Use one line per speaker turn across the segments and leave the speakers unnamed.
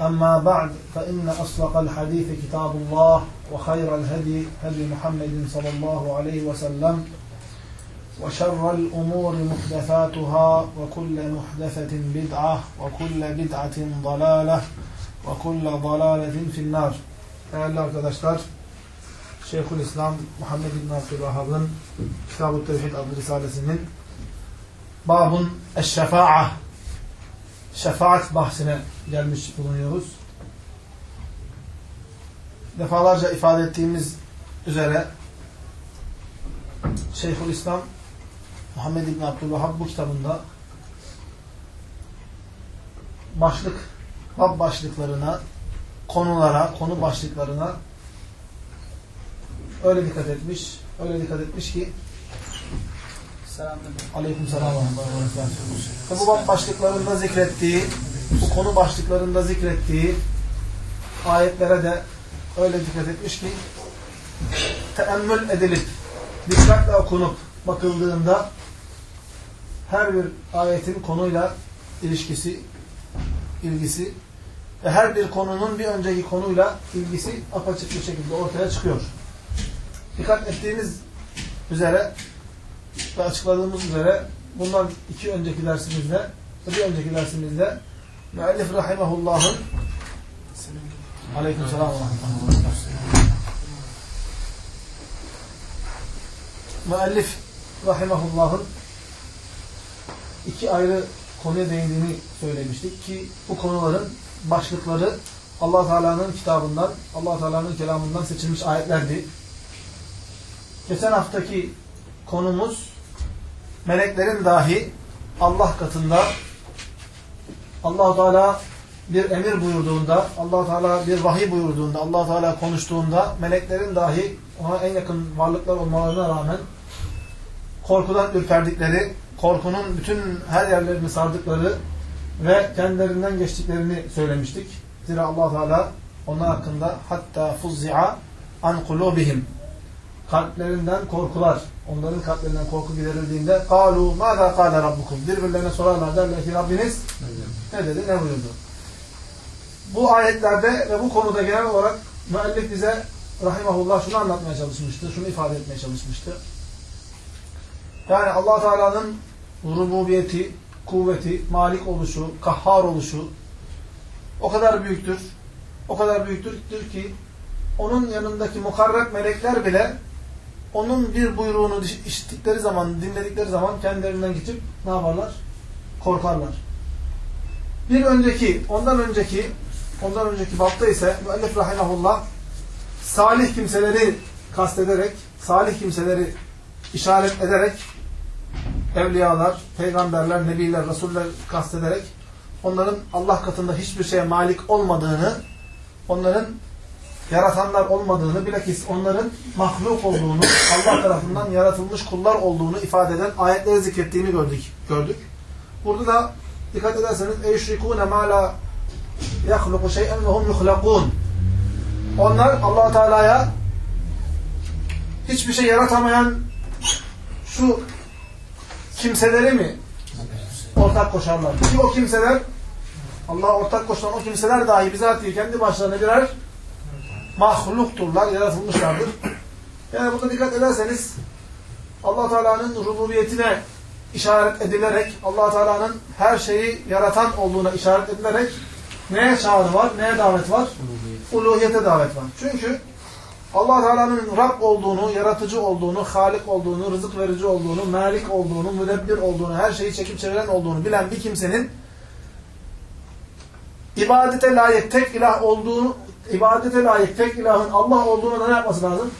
أما بعد فإن أصدق الحديث كتاب الله وخير الهدي هدي محمد صلى الله عليه وسلم وشر الأمور محدثاتها وكل محدثة بدعة وكل بدعة ضلالة وكل ضلالة في النار. Değerli arkadaşlar, Şeyhülislam Muhammed İbn Abdülvahhab'ın Kitab-ı Tevhid adlı risalesinin Babun Eşşefa'a şefaat bahsine gelmiş bulunuyoruz. Defalarca ifade ettiğimiz üzere Şeyhülislam Muhammed İbn Abdülvahhab bu kitabında başlık, bab başlıklarına, konulara, konu başlıklarına öyle dikkat etmiş, öyle dikkat etmiş ki Aleyküm selam bu bab başlıklarında zikrettiği, bu konu başlıklarında zikrettiği ayetlere de öyle dikkat etmiş ki teemmül edilip, dikkatle okunup bakıldığında her bir ayetin konuyla ilişkisi, ilgisi ve her bir konunun bir önceki konuyla ilgisi apaçık bir şekilde ortaya çıkıyor. Dikkat ettiğimiz üzere ve açıkladığımız üzere bundan iki önceki dersimizde bir önceki dersimizde müellif rahimahullah'ın aleyküm selam müellif rahimahullah'ın iki ayrı konuya değindiğini söylemiştik ki bu konuların başlıkları allah Teala'nın kitabından, allah Teala'nın kelamından seçilmiş ayetlerdi. Geçen haftaki konumuz meleklerin dahi Allah katında allah Teala bir emir buyurduğunda, allah Teala bir vahiy buyurduğunda, allah Teala konuştuğunda meleklerin dahi ona en yakın varlıklar olmalarına rağmen korkudan ürperdikleri, korkunun bütün her yerlerini sardıkları ve kendilerinden geçtiklerini söylemiştik. Zira allah Teala onlar hakkında hatta fuzzi'a an kulubihim kalplerinden korkular, onların kalplerinden korku giderildiğinde قَالُوا مَاذَا قَالَ رَبُّكُمْ Birbirlerine sorarlar derler ki Rabbiniz ne dedi, ne buyurdu? Bu ayetlerde ve bu konuda genel olarak müellif bize rahimahullah şunu anlatmaya çalışmıştı, şunu ifade etmeye çalışmıştı. Yani allah Teala'nın rububiyeti, kuvveti, malik oluşu, kahhar oluşu o kadar büyüktür, o kadar büyüktür ki onun yanındaki mukarreb melekler bile onun bir buyruğunu işittikleri zaman, dinledikleri zaman kendilerinden geçip ne yaparlar? Korkarlar. Bir önceki, ondan önceki, ondan önceki bapta ise müellif rahimahullah salih kimseleri kastederek, salih kimseleri işaret ederek evliyalar, peygamberler, nebiler, rasuller kastederek onların Allah katında hiçbir şeye malik olmadığını, onların yaratanlar olmadığını, bilakis onların mahluk olduğunu, Allah tarafından yaratılmış kullar olduğunu ifade eden ayetleri zikrettiğini gördük. gördük. Burada da dikkat ederseniz اَيْشْرِكُونَ مَا لَا يَخْلُقُ شَيْئًا وَهُمْ يُخْلَقُونَ Onlar allah Teala'ya hiçbir şey yaratamayan şu kimseleri mi ortak koşarlar? Ki o kimseler Allah'a ortak koşan o kimseler dahi bizatihi kendi başlarına birer mahlukturlar, yaratılmışlardır. Yani burada dikkat ederseniz allah Teala'nın rububiyetine işaret edilerek, allah Teala'nın her şeyi yaratan olduğuna işaret edilerek Neye çağrı var? Neye davet var? Uluhiyete davet var. Çünkü Allah Teala'nın Rab olduğunu, yaratıcı olduğunu, halik olduğunu, rızık verici olduğunu, malik olduğunu, müdebbir olduğunu, her şeyi çekip çeviren olduğunu bilen bir kimsenin ibadete layık tek ilah olduğunu, ibadete layık tek ilahın Allah olduğunu da ne yapması lazım?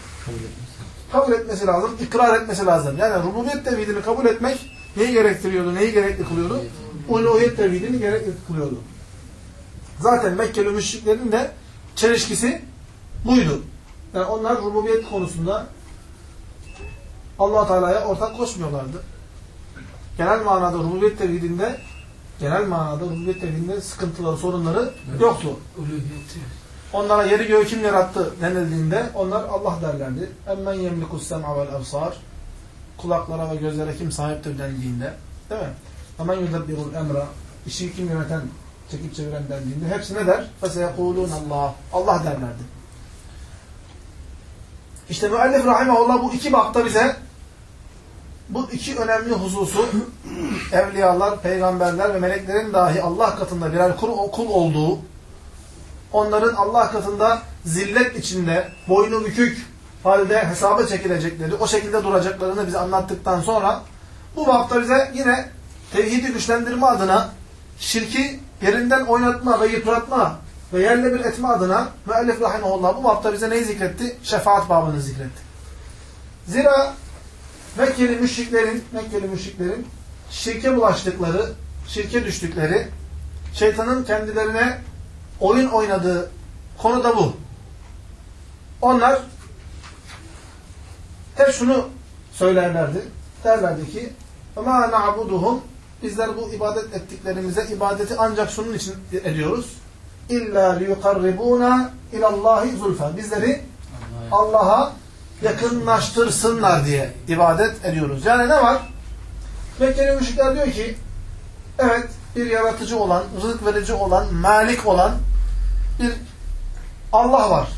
Kabul etmesi lazım, ikrar etmesi lazım. Yani rububiyet tevhidini kabul etmek neyi gerektiriyordu, neyi gerekli kılıyordu? Uluhiyet tevhidini gerekli kılıyordu. Zaten Mekkeli müşriklerin de çelişkisi buydu. Yani onlar rububiyet konusunda allah Teala'ya ortak koşmuyorlardı. Genel manada rububiyet tevhidinde genel manada rububiyet tevhidinde sıkıntıları, sorunları yoktu. Onlara yeri göğü kim yarattı denildiğinde onlar Allah derlerdi. Emmen yemlikus sem'a vel evsar. Kulaklara ve gözlere kim sahiptir denildiğinde. Değil mi? Hemen yudabbirul emra. İşi kim yöneten, çekip çeviren dendiğinde. Hepsi ne der? Feseyekulun Allah. Allah derlerdi. İşte müellif rahimahullah bu iki bakta bize bu iki önemli hususu evliyalar, peygamberler ve meleklerin dahi Allah katında birer kul, kul olduğu onların Allah katında zillet içinde boynu bükük halde hesaba çekilecekleri, o şekilde duracaklarını bize anlattıktan sonra bu bakta bize yine tevhidi güçlendirme adına şirki yerinden oynatma ve yıpratma ve yerle bir etme adına müellif rahimahullah bu bapta bize neyi zikretti? Şefaat babını zikretti. Zira Mekkeli müşriklerin, Mekkeli müşriklerin şirke bulaştıkları, şirke düştükleri, şeytanın kendilerine oyun oynadığı konu da bu. Onlar hep şunu söylerlerdi. Derlerdi ki وَمَا نَعْبُدُهُمْ Bizler bu ibadet ettiklerimize ibadeti ancak şunun için ediyoruz. İlla liyukarribuna ilallahi zulfa. Bizleri Allah'a yakınlaştırsınlar diye ibadet ediyoruz. Yani ne var? Mekkeli müşrikler diyor ki evet bir yaratıcı olan, rızık verici olan, malik olan bir Allah var.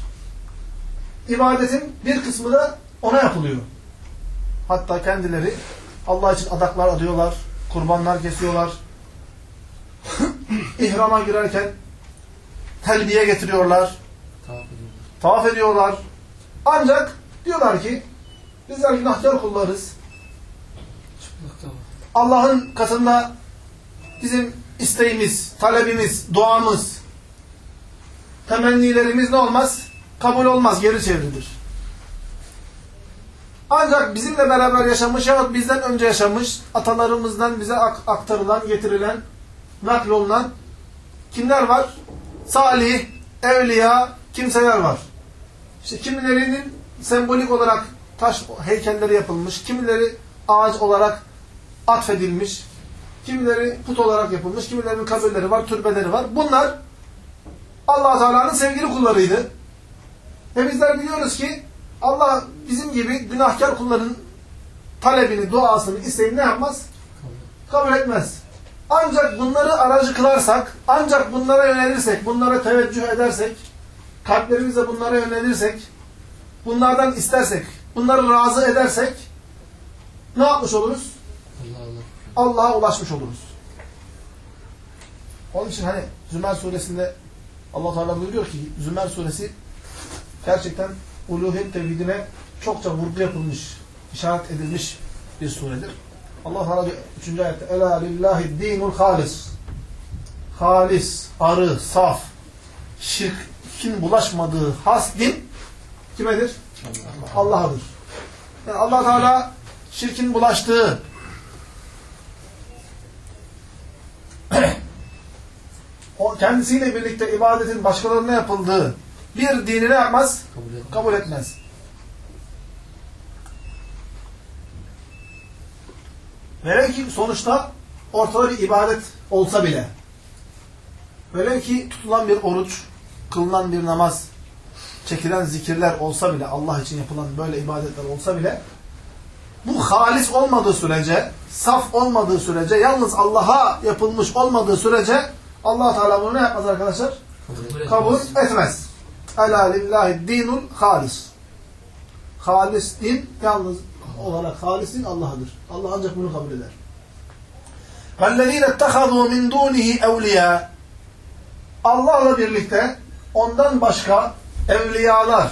İbadetin bir kısmı da ona yapılıyor. Hatta kendileri Allah için adaklar adıyorlar, kurbanlar kesiyorlar. İhrama girerken telbiye getiriyorlar. Tavaf ediyorlar. Ancak diyorlar ki bizler günahkar kullarız. Allah'ın katında bizim isteğimiz, talebimiz, duamız, temennilerimiz ne olmaz? Kabul olmaz, geri çevrilir. Ancak bizimle beraber yaşamış yahut bizden önce yaşamış, atalarımızdan bize aktarılan, getirilen, naklolunan kimler var? Salih, evliya, kimseler var. İşte kimilerinin sembolik olarak taş heykelleri yapılmış, kimileri ağaç olarak atfedilmiş, kimileri put olarak yapılmış, kimilerinin kabirleri var, türbeleri var. Bunlar allah Teala'nın sevgili kullarıydı. Ve bizler biliyoruz ki Allah bizim gibi günahkar kulların talebini, duasını, isteğini ne yapmaz? Kabul etmez. Ancak bunları aracı kılarsak, ancak bunlara yönelirsek, bunlara teveccüh edersek, kalplerimizle bunlara yönelirsek, bunlardan istersek, bunları razı edersek, ne yapmış oluruz? Allah'a Allah. ulaşmış oluruz. Onun için hani Zümer suresinde Allah Teala buyuruyor ki Zümer suresi gerçekten uluhiyet tevhidine çokça vurgu yapılmış, işaret edilmiş bir suredir. Allah Teala 3. ayette Ela lillahi dinul halis halis, arı, saf şirkin bulaşmadığı has din kimedir? Allah'adır. Yani Allah Teala şirkin bulaştığı o kendisiyle birlikte ibadetin başkalarına yapıldığı bir dini ne yapmaz? Kabul etmez. Kabul etmez. Velev ki sonuçta ortada bir ibadet olsa bile, velev ki tutulan bir oruç, kılınan bir namaz, çekilen zikirler olsa bile, Allah için yapılan böyle ibadetler olsa bile, bu halis olmadığı sürece, saf olmadığı sürece, yalnız Allah'a yapılmış olmadığı sürece, allah Teala bunu ne yapmaz arkadaşlar? Kabul, Kabul etmez. Ela lillahi dinul halis. Halis din yalnız olarak halis din Allah'adır. Allah ancak bunu kabul eder. وَالَّذ۪ينَ اتَّخَذُوا مِنْ دُونِهِ اَوْلِيَا Allah'la birlikte ondan başka evliyalar,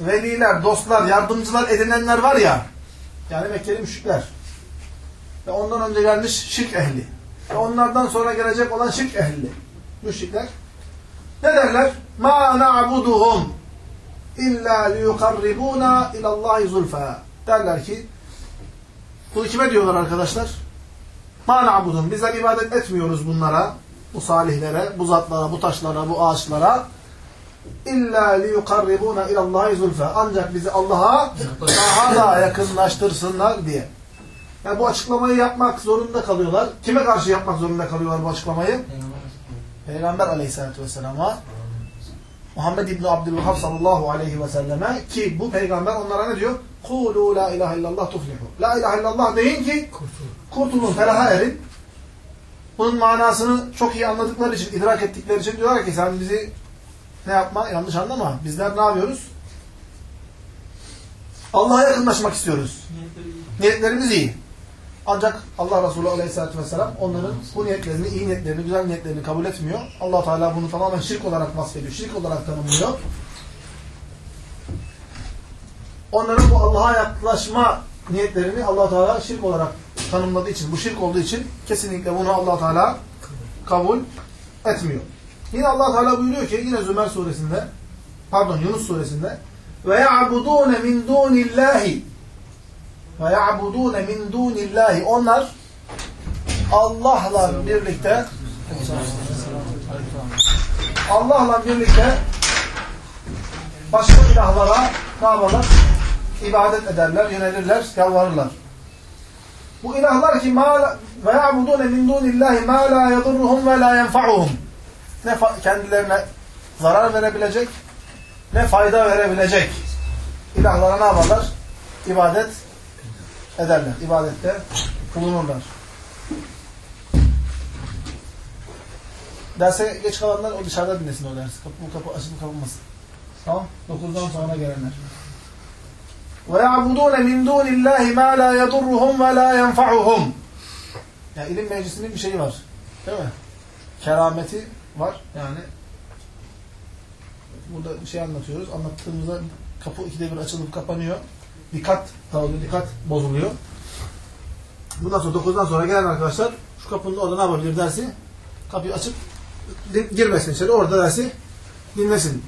veliler, dostlar, yardımcılar edinenler var ya, yani Mekkeli müşrikler ve ondan önce gelmiş şirk ehli ve onlardan sonra gelecek olan şirk ehli, müşrikler ne derler? مَا نَعْبُدُهُمْ اِلَّا لِيُقَرِّبُونَ اِلَى اللّٰهِ زُلْفَى Derler ki, bunu kime diyorlar arkadaşlar? مَا نَعْبُدُهُمْ Bizler ibadet etmiyoruz bunlara, bu salihlere, bu zatlara, bu taşlara, bu ağaçlara. İlla liyukarribuna ilallahi zulfa. Ancak bizi Allah'a daha da yakınlaştırsınlar diye. Yani bu açıklamayı yapmak zorunda kalıyorlar. Kime karşı yapmak zorunda kalıyorlar bu açıklamayı? Peygamber aleyhissalatü vesselama Muhammed İbni Abdülvahhab sallallahu aleyhi ve selleme ki bu peygamber onlara ne diyor? Kulu la ilahe illallah tuflihu. La ilahe illallah deyin ki kurtulun, felaha erin. Bunun manasını çok iyi anladıkları için, idrak ettikleri için diyorlar ki sen bizi ne yapma, yanlış anlama. Bizler ne yapıyoruz? Allah'a yakınlaşmak istiyoruz. Niyetlerimiz iyi. Ancak Allah Resulü Aleyhisselatü Vesselam onların bu niyetlerini, iyi niyetlerini, güzel niyetlerini kabul etmiyor. allah Teala bunu tamamen şirk olarak vasfediyor. Şirk olarak tanımlıyor. Onların bu Allah'a yaklaşma niyetlerini allah Teala şirk olarak tanımladığı için, bu şirk olduğu için kesinlikle bunu allah Teala kabul etmiyor. Yine allah Teala buyuruyor ki yine Zümer suresinde pardon Yunus suresinde ve ya'budûne min dûnillâhi ve ya'budûne min dûnillâhi onlar Allah'la birlikte Allah'la birlikte başka ilahlara ne yaparlar? İbadet ederler, yönelirler, yalvarırlar. Bu ilahlar ki ve ya'budûne min dûnillâhi mâ lâ yadurruhum ve lâ yenfa'uhum ne kendilerine zarar verebilecek ne fayda verebilecek ilahlara ne yaparlar? İbadet ederler. İbadette bulunurlar. Derse geç kalanlar o dışarıda dinlesin o dersi. Kapı, bu kapı açılıp kapanmasın. Tamam? Dokuzdan sonra gelenler. وَيَعْبُدُونَ مِنْ دُونِ اللّٰهِ مَا لَا يَضُرُّهُمْ وَلَا يَنْفَعُهُمْ Yani ilim meclisinin bir şeyi var. Değil mi? Kerameti var. Yani burada bir şey anlatıyoruz. Anlattığımızda kapı ikide bir açılıp kapanıyor. Dikkat dağılıyor, dikkat bozuluyor. Bundan sonra 9'dan sonra gelen arkadaşlar şu kapının orada ne yapabilir dersi? Kapıyı açıp girmesin içeri. Orada dersi dinlesin.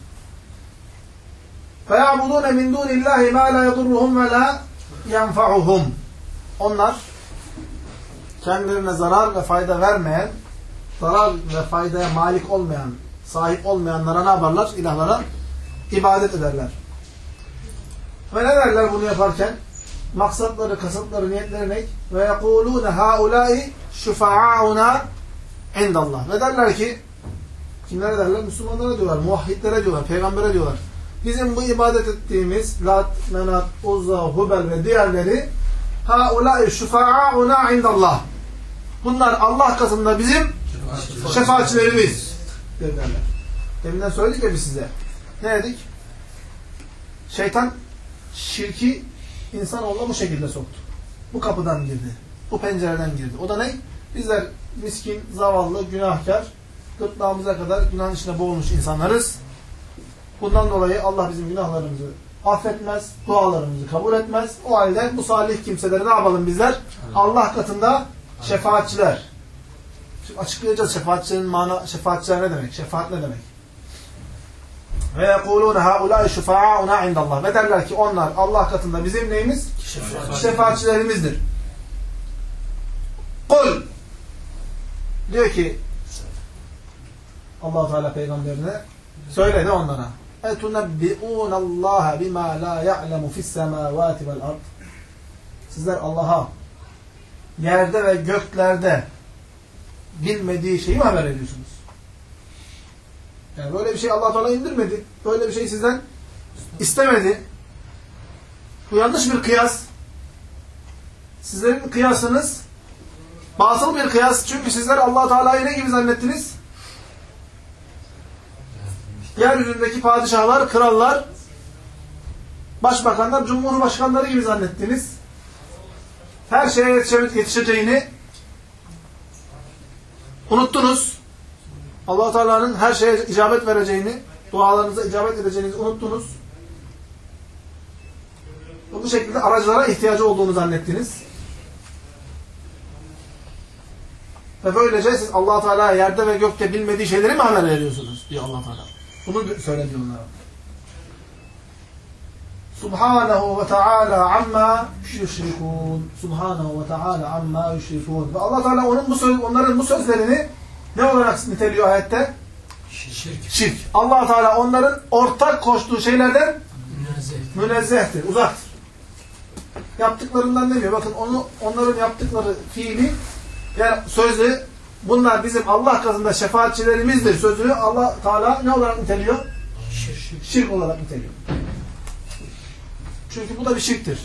فَيَعْبُدُونَ مِنْ دُونِ اللّٰهِ مَا لَا يَضُرُّهُمْ وَلَا يَنْفَعُهُمْ Onlar kendilerine zarar ve fayda vermeyen, zarar ve faydaya malik olmayan, sahip olmayanlara ne yaparlar? İlahlara ibadet ederler. Ve ne derler bunu yaparken? Maksatları, kasıtları, niyetleri ne? Ve yekulûne haulâi şufa'auna indallah. Ve derler ki kimlere derler? Müslümanlara diyorlar, muvahhidlere diyorlar, peygambere diyorlar. Bizim bu ibadet ettiğimiz Lat, Menat, Uzza, Hubel ve diğerleri haulâi şufa'auna indallah. Bunlar Allah katında bizim şefaatçilerimiz. Deminden söyledik ya biz size. Ne dedik? Şeytan şirki insanoğluna bu şekilde soktu. Bu kapıdan girdi. Bu pencereden girdi. O da ne? Bizler miskin, zavallı, günahkar, gırtlağımıza kadar günahın içine boğulmuş insanlarız. Bundan dolayı Allah bizim günahlarımızı affetmez, dualarımızı kabul etmez. O halde bu salih kimseleri ne yapalım bizler? Allah katında şefaatçiler. Şimdi açıklayacağız şefaatçilerin mana, şefaatçiler ne demek? Şefaat ne demek? Ve yekulûne haulâi şufa'auna indallah. Ve derler ki onlar Allah katında bizim neyimiz? Şefaatçilerimizdir. Kul diyor ki allah Teala peygamberine söyle ne onlara? اَتُنَبِّئُونَ اللّٰهَ بِمَا لَا يَعْلَمُ فِي السَّمَاوَاتِ وَالْأَرْضِ Sizler Allah'a yerde ve göklerde bilmediği şeyi mi haber ediyorsunuz? Yani böyle bir şey allah Teala indirmedi. Böyle bir şey sizden istemedi. Bu yanlış bir kıyas. Sizlerin kıyasınız batıl bir kıyas. Çünkü sizler allah Teala'yı ne gibi zannettiniz? Yeryüzündeki padişahlar, krallar, başbakanlar, cumhurbaşkanları gibi zannettiniz. Her şeye yetişeceğini unuttunuz. Allah Teala'nın her şeye icabet vereceğini, dualarınıza icabet edeceğinizi unuttunuz. Bu şekilde aracılara ihtiyacı olduğunu zannettiniz. Ve böylece siz allah Teala yerde ve gökte bilmediği şeyleri mi haber veriyorsunuz? diyor allah Teala. Bunu söyleniyor onlara. Subhanahu ve Teala amma yüşrikûn. Subhanahu ve Teala amma yüşrikûn. Ve Allah Teala onun bu söz, onların bu sözlerini ne olarak niteliyor ayette?
Şirk.
Şirk. Allah Teala onların ortak koştuğu şeylerden
Münezzeh.
münezzehtir, uzaktır. Yaptıklarından ne diyor? Bakın onu onların yaptıkları fiili yani sözü bunlar bizim Allah katında şefaatçilerimizdir sözünü Allah Teala ne olarak niteliyor?
Şirk.
Şirk olarak niteliyor. Çünkü bu da bir şirktir.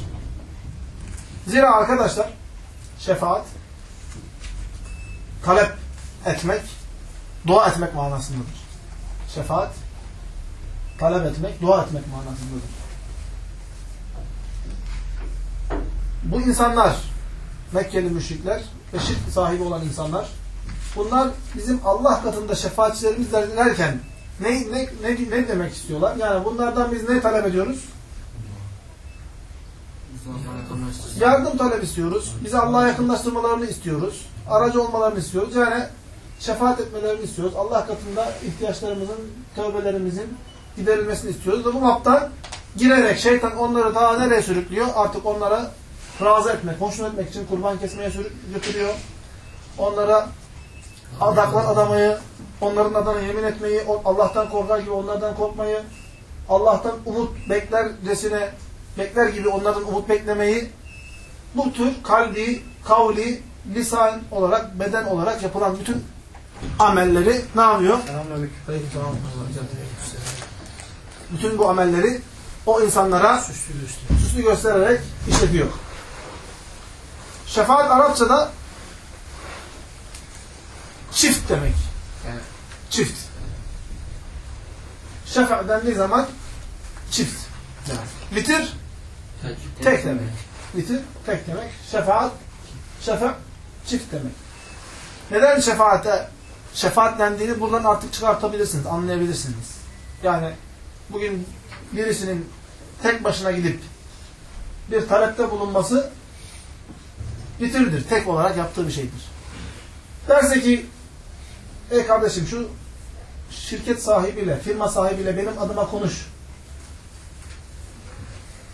Zira arkadaşlar şefaat talep etmek, dua etmek manasındadır. Şefaat talep etmek, dua etmek manasındadır. Bu insanlar Mekkeli müşrikler ve sahibi olan insanlar bunlar bizim Allah katında şefaatçilerimiz derken ne, ne, ne, ne demek istiyorlar? Yani bunlardan biz ne talep ediyoruz? Yardım talep istiyoruz. Bizi Allah'a yakınlaştırmalarını istiyoruz. Aracı olmalarını istiyoruz. Yani şefaat etmelerini istiyoruz. Allah katında ihtiyaçlarımızın, tövbelerimizin giderilmesini istiyoruz. Ve bu maptan girerek şeytan onları daha nereye sürüklüyor? Artık onlara razı etmek, hoşnut etmek için kurban kesmeye götürüyor. Onlara adaklar adamayı, onların adına yemin etmeyi, Allah'tan korkar gibi onlardan korkmayı, Allah'tan umut beklercesine, bekler gibi onlardan umut beklemeyi, bu tür kalbi, kavli, lisan olarak, beden olarak yapılan bütün amelleri ne yapıyor? Bütün bu amelleri o insanlara
Süslü
göstererek işletiyor. Şefaat Arapçada çift demek. Yani çift. Şefa dendiği zaman çift demek. Vitir tek demek. Vitir tek demek. Şefaat şefa çift demek. Neden şefaate şefaat dendiğini buradan artık çıkartabilirsiniz, anlayabilirsiniz. Yani bugün birisinin tek başına gidip bir talepte bulunması bitirdir. Tek olarak yaptığı bir şeydir. Derse ki ey kardeşim şu şirket sahibiyle, firma sahibiyle benim adıma konuş.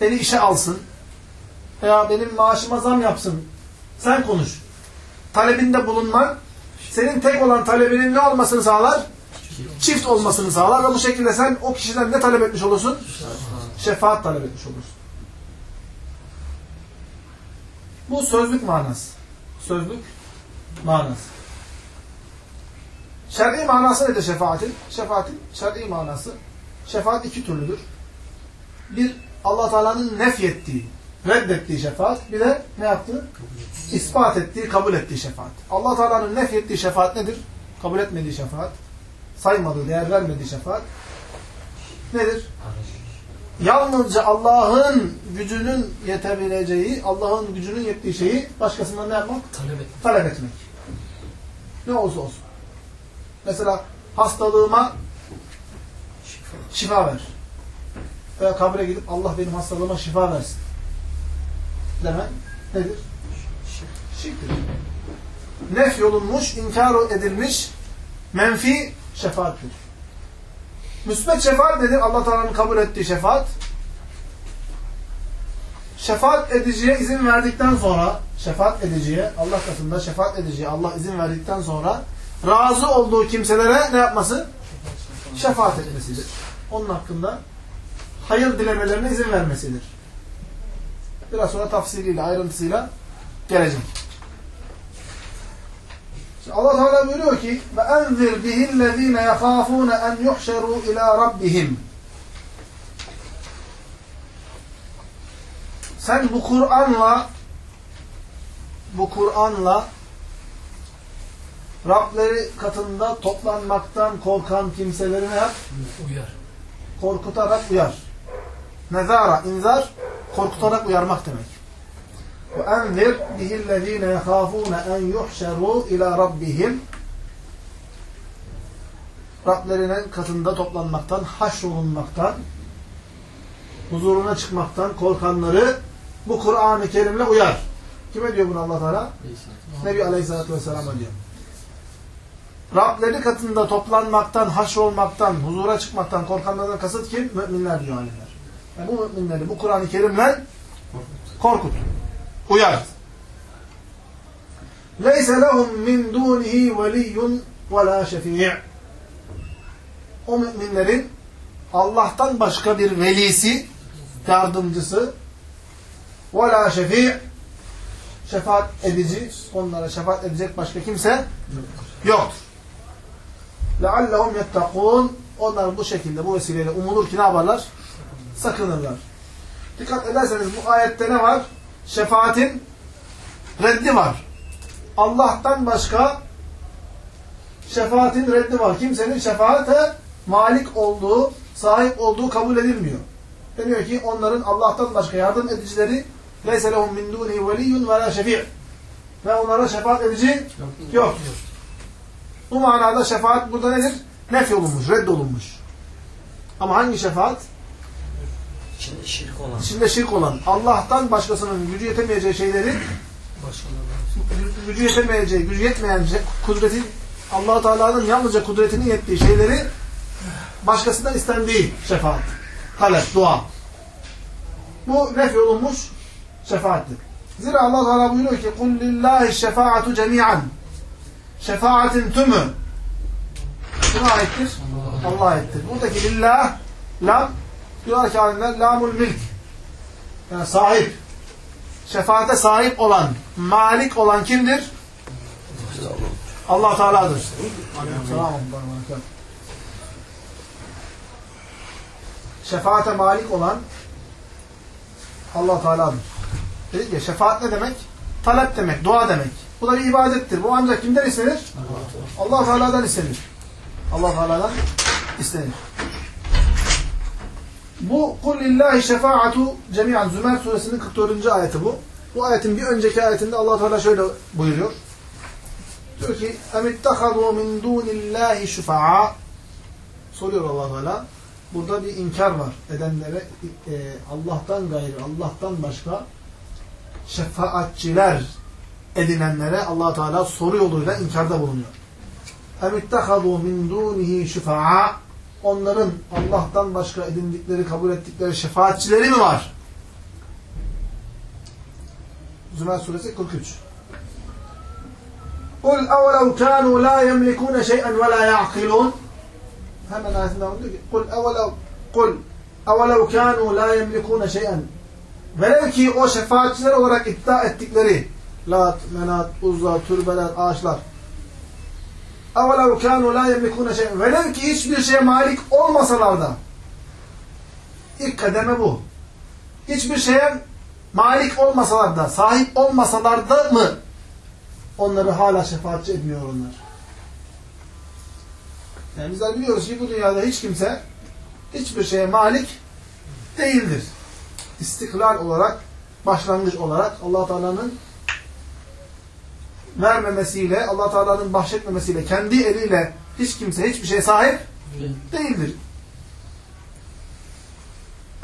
Beni işe alsın. Veya benim maaşıma zam yapsın. Sen konuş. Talebinde bulunman senin tek olan talebinin ne olmasını sağlar? Çift olmasını sağlar ve bu şekilde sen o kişiden ne talep etmiş olursun? Şefaat talep etmiş olursun. Bu sözlük manası. Sözlük manası. Şer'i manası nedir şefaatin? Şefaatin şer'i manası. Şefaat iki türlüdür. Bir, Allah Teala'nın nefyettiği, reddettiği şefaat. Bir de ne yaptı? İspat ettiği, kabul ettiği şefaat. Allah Teala'nın nefyettiği şefaat nedir? Kabul etmediği şefaat. Saymadığı, değer vermediği şefaat. Nedir? Yalnızca Allah'ın gücünün yetebileceği, Allah'ın gücünün yettiği şeyi başkasından ne yapmak?
Talep et.
Talep etmek. Ne olursa olsun. Mesela hastalığıma
Şifa.
şifa ver. Veya kabre gidip Allah benim hastalığıma şifa versin. Demen nedir?
Şirk.
Şirktir. Nef yolunmuş, inkar edilmiş, menfi şefaattir. Müsbet şefaat nedir? Allah Teala'nın kabul ettiği şefaat. Şefaat ediciye izin verdikten sonra, şefaat ediciye, Allah katında şefaat ediciye Allah izin verdikten sonra razı olduğu kimselere ne yapması? Şefaat etmesidir. Onun hakkında hayır dilemelerine izin vermesidir. Biraz sonra tafsiliyle, ayrıntısıyla gelecek. Şimdi Allah Teala buyuruyor ki ve enzir bihillezine yahafune en yuhşeru ila rabbihim. Sen bu Kur'an'la bu Kur'an'la Rableri katında toplanmaktan korkan kimseleri ne yap?
Uyar.
Korkutarak uyar. Nezara, inzar, korkutarak uyarmak demek. وَاَنْذِرْ بِهِ الَّذ۪ينَ يَخَافُونَ اَنْ يُحْشَرُوا اِلَى رَبِّهِمْ Rablerinin katında toplanmaktan, haşrolunmaktan, huzuruna çıkmaktan korkanları bu Kur'an-ı Kerim'le uyar. Kime diyor bunu Allah Teala? Nebi Aleyhisselatü Vesselam'a diyor. Rableri katında toplanmaktan, haşrolmaktan, huzura çıkmaktan korkanlardan kasıt kim? Müminler diyor alimler. Yani bu müminleri bu Kur'an-ı Kerim'le korkut. Uyar. لَيْسَ لَهُمْ مِنْ دُونِهِ وَلِيٌّ وَلَا شَفِيعٌ O müminlerin Allah'tan başka bir velisi, yardımcısı وَلَا شَفِيعٌ şefaat edici, onlara şefaat edecek başka kimse yoktur. لَعَلَّهُمْ يَتَّقُونَ Onlar bu şekilde, bu vesileyle umulur ki ne yaparlar? Sakınırlar. Dikkat ederseniz bu ayette ne var? Şefaatin reddi var. Allah'tan başka şefaatin reddi var. Kimsenin şefaate malik olduğu, sahip olduğu kabul edilmiyor. Deniyor ki onların Allah'tan başka yardım edicileri لَيْسَ لَهُمْ مِنْ دُونِهِ وَلِيٌّ وَلَا شَفِيعٌ Ve onlara şefaat edici yok. Bu manada şefaat burada nedir? Nef olunmuş, reddolunmuş. Ama hangi şefaat?
İçinde şirk olan.
İçinde şirk olan, Allah'tan başkasının gücü yetemeyeceği şeyleri,
Başkalarına.
gücü yetemeyeceği, gücü yetmeyen şey- kudretin, allah Teala'nın yalnızca kudretinin yettiği şeyleri başkasından istendiği şefaat. Talep, dua. Bu nef olunmuş şefaattir. Zira allah Teala buyuruyor ki قُلْ لِلّٰهِ الشَّفَاعَةُ جَمِيعًا Şefaatin tümü kime aittir? Allah'a aittir. Buradaki lillah, lam, diyorlar ki alimler, lamul milk. Yani sahip. Şefaate sahip olan, malik olan kimdir? Allah Teala'dır. Aleykümselam. Şefaate malik olan Allah Teala'dır. Dedik ya şefaat ne demek? Talep demek, dua demek. Bu da bir ibadettir. Bu ancak kimden istenir? Allah Teala'dan istenir. Allah Teala'dan istenir. Bu kul lillahi şefaatu cemiyen Zümer suresinin 44. ayeti bu. Bu ayetin bir önceki ayetinde Allah Teala şöyle buyuruyor. Diyor ki: "Emittahadu min dunillahi şefa'a?" Soruyor Allah Teala. Burada bir inkar var. Edenlere e, Allah'tan gayrı, Allah'tan başka şefaatçiler edinenlere Allah Teala soru yoluyla inkarda bulunuyor. "Emittahadu min dunihi şefa'a?" Onların Allah'tan başka edindikleri, kabul ettikleri şefaatçileri mi var? Zümer suresi 43. قُلْ اَوَلَوْ كَانُوا لَا يَمْلِكُونَ شَيْئًا وَلَا يَعْقِلُونَ Hemen ayetinden diyor ki قُلْ اَوَلَوْ قُلْ اَوَلَوْ كَانُوا لَا يَمْلِكُونَ شَيْئًا Velev ki o şefaatçiler olarak iddia ettikleri Lat, Menat, Uzza, türbeler, ağaçlar اَوَلَوْ كَانُوا لَا يَمْلِكُونَ شَيْئًا Velev ki hiçbir şeye malik olmasalar da ilk kademe bu. Hiçbir şeye malik olmasalar da, sahip olmasalar da mı onları hala şefaatçi etmiyor onlar? Yani bizler biliyoruz ki bu dünyada hiç kimse hiçbir şeye malik değildir. İstiklal olarak, başlangıç olarak allah Teala'nın vermemesiyle, allah Teala'nın bahşetmemesiyle, kendi eliyle hiç kimse hiçbir şeye sahip değildir.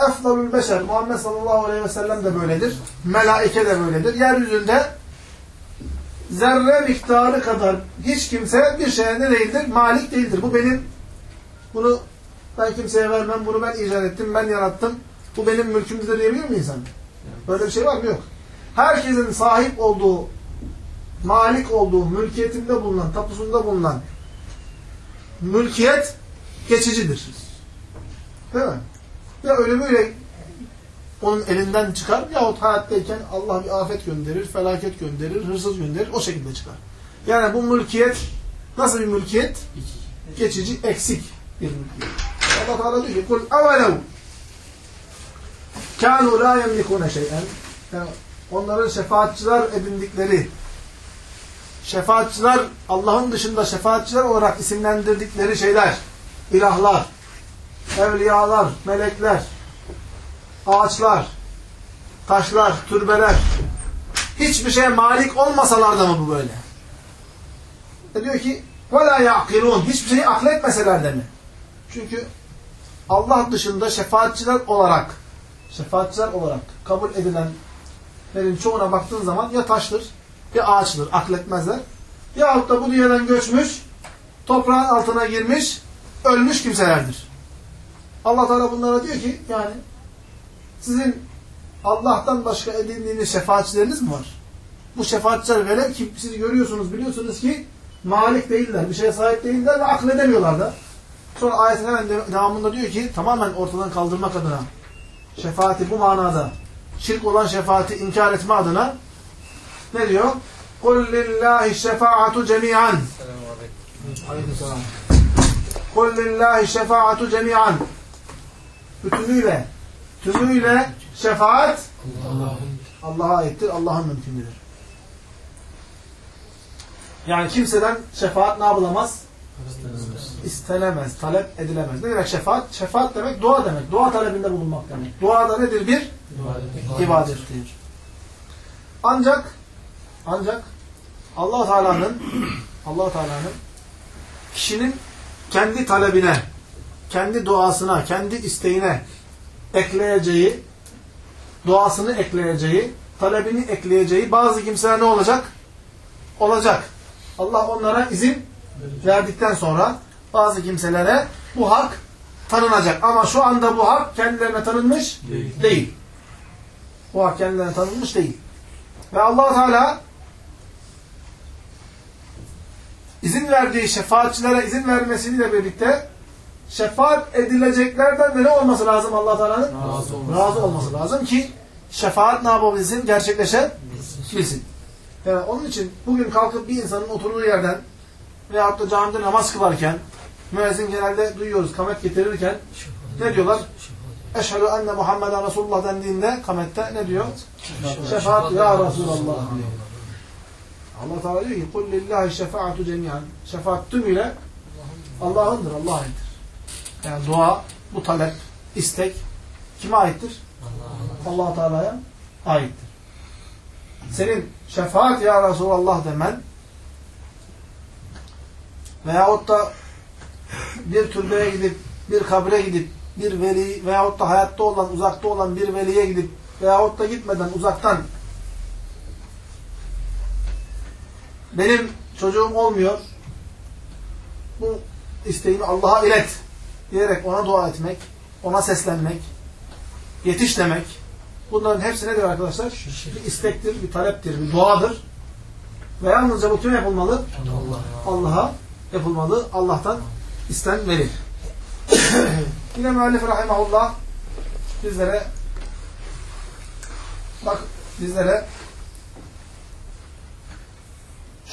Efdalül beşer, Muhammed sallallahu aleyhi ve sellem de böyledir. Melaike de böyledir. Yeryüzünde zerre miktarı kadar hiç kimse bir şeye ne değildir? Malik değildir. Bu benim, bunu ben kimseye vermem, bunu ben icat ettim, ben yarattım. Bu benim mülkümdür diyebilir mi insan? Böyle bir şey var mı? Yok. Herkesin sahip olduğu, malik olduğu, mülkiyetinde bulunan, tapusunda bulunan mülkiyet geçicidir. Değil mi? Ya ölümüyle onun elinden çıkar yahut hayattayken Allah bir afet gönderir, felaket gönderir, hırsız gönderir, o şekilde çıkar. Yani bu mülkiyet nasıl bir mülkiyet? Geçici, eksik bir mülkiyet. Allah Teala diyor ki kul evelev kânû lâ yemlikûne şey'en yani onların şefaatçiler edindikleri şefaatçiler Allah'ın dışında şefaatçiler olarak isimlendirdikleri şeyler ilahlar, evliyalar, melekler, ağaçlar, taşlar, türbeler hiçbir şeye malik olmasalar da mı bu böyle? E diyor ki وَلَا يَعْقِلُونَ Hiçbir şeyi akletmeseler de mi? Çünkü Allah dışında şefaatçiler olarak şefaatçiler olarak kabul edilenlerin çoğuna baktığın zaman ya taştır ya ağaçtır. Akletmezler. Yahut da bu dünyadan göçmüş, toprağın altına girmiş, ölmüş kimselerdir. Allah Teala bunlara diyor ki yani sizin Allah'tan başka edindiğiniz şefaatçileriniz mi var? Bu şefaatçiler velev ki siz görüyorsunuz, biliyorsunuz ki malik değiller, bir şeye sahip değiller ve akledemiyorlar da. Sonra ayetin hemen devamında diyor ki tamamen ortadan kaldırmak adına şefaati bu manada şirk olan şefaati inkar etme adına ne diyor? قُلْ لِلّٰهِ الشَّفَاعَةُ جَمِيعًا Aleykümselam. قُلْ لِلّٰهِ الشَّفَاعَةُ جَمِيعًا Bütünüyle, tümüyle şefaat Allah'a aittir, Allah'ın mümkündür. Yani kimseden şefaat ne yapılamaz? İstenemez, talep edilemez. Ne demek şefaat? Şefaat demek dua demek. Dua talebinde bulunmak demek. Dua da nedir? Bir ibadettir. Ancak ancak Allah Teala'nın Allah Teala'nın kişinin kendi talebine, kendi duasına, kendi isteğine ekleyeceği, duasını ekleyeceği, talebini ekleyeceği bazı kimseler ne olacak? Olacak. Allah onlara izin verdikten sonra bazı kimselere bu hak tanınacak. Ama şu anda bu hak kendilerine tanınmış değil. değil. Bu hak kendilerine tanınmış değil. Ve allah Teala izin verdiği şefaatçilere izin vermesiyle birlikte şefaat edileceklerden de ne olması lazım allah Teala'nın?
Razı olması.
Razı olması lazım ki şefaat ne yapabilsin? Gerçekleşebilsin. Yani onun için bugün kalkıp bir insanın oturduğu yerden veyahut da camide namaz kılarken müezzin genelde duyuyoruz kamet getirirken ne diyorlar? Eşhedü enne Muhammeden Resulullah dendiğinde kamette ne diyor? Şefaat ya Resulallah. Allah Teala diyor ki kul lillahi şefaatu cemiyan. Şefaat tümüyle Allah'ındır, Allah'a aittir. Yani dua, bu talep, istek kime aittir? Allah Teala'ya aittir. Senin şefaat ya Resulallah demen veyahut da bir türbeye gidip, bir kabre gidip, bir veli veyahut da hayatta olan, uzakta olan bir veliye gidip veyahut da gitmeden uzaktan benim çocuğum olmuyor bu isteğimi Allah'a ilet diyerek ona dua etmek, ona seslenmek, yetiş demek bunların hepsi nedir arkadaşlar? Bir istektir, bir taleptir, bir duadır. Ve yalnızca bu kim yapılmalı? Allah'a yapılmalı. Allah'tan istenmeli. Yine müellif rahimahullah bizlere bak bizlere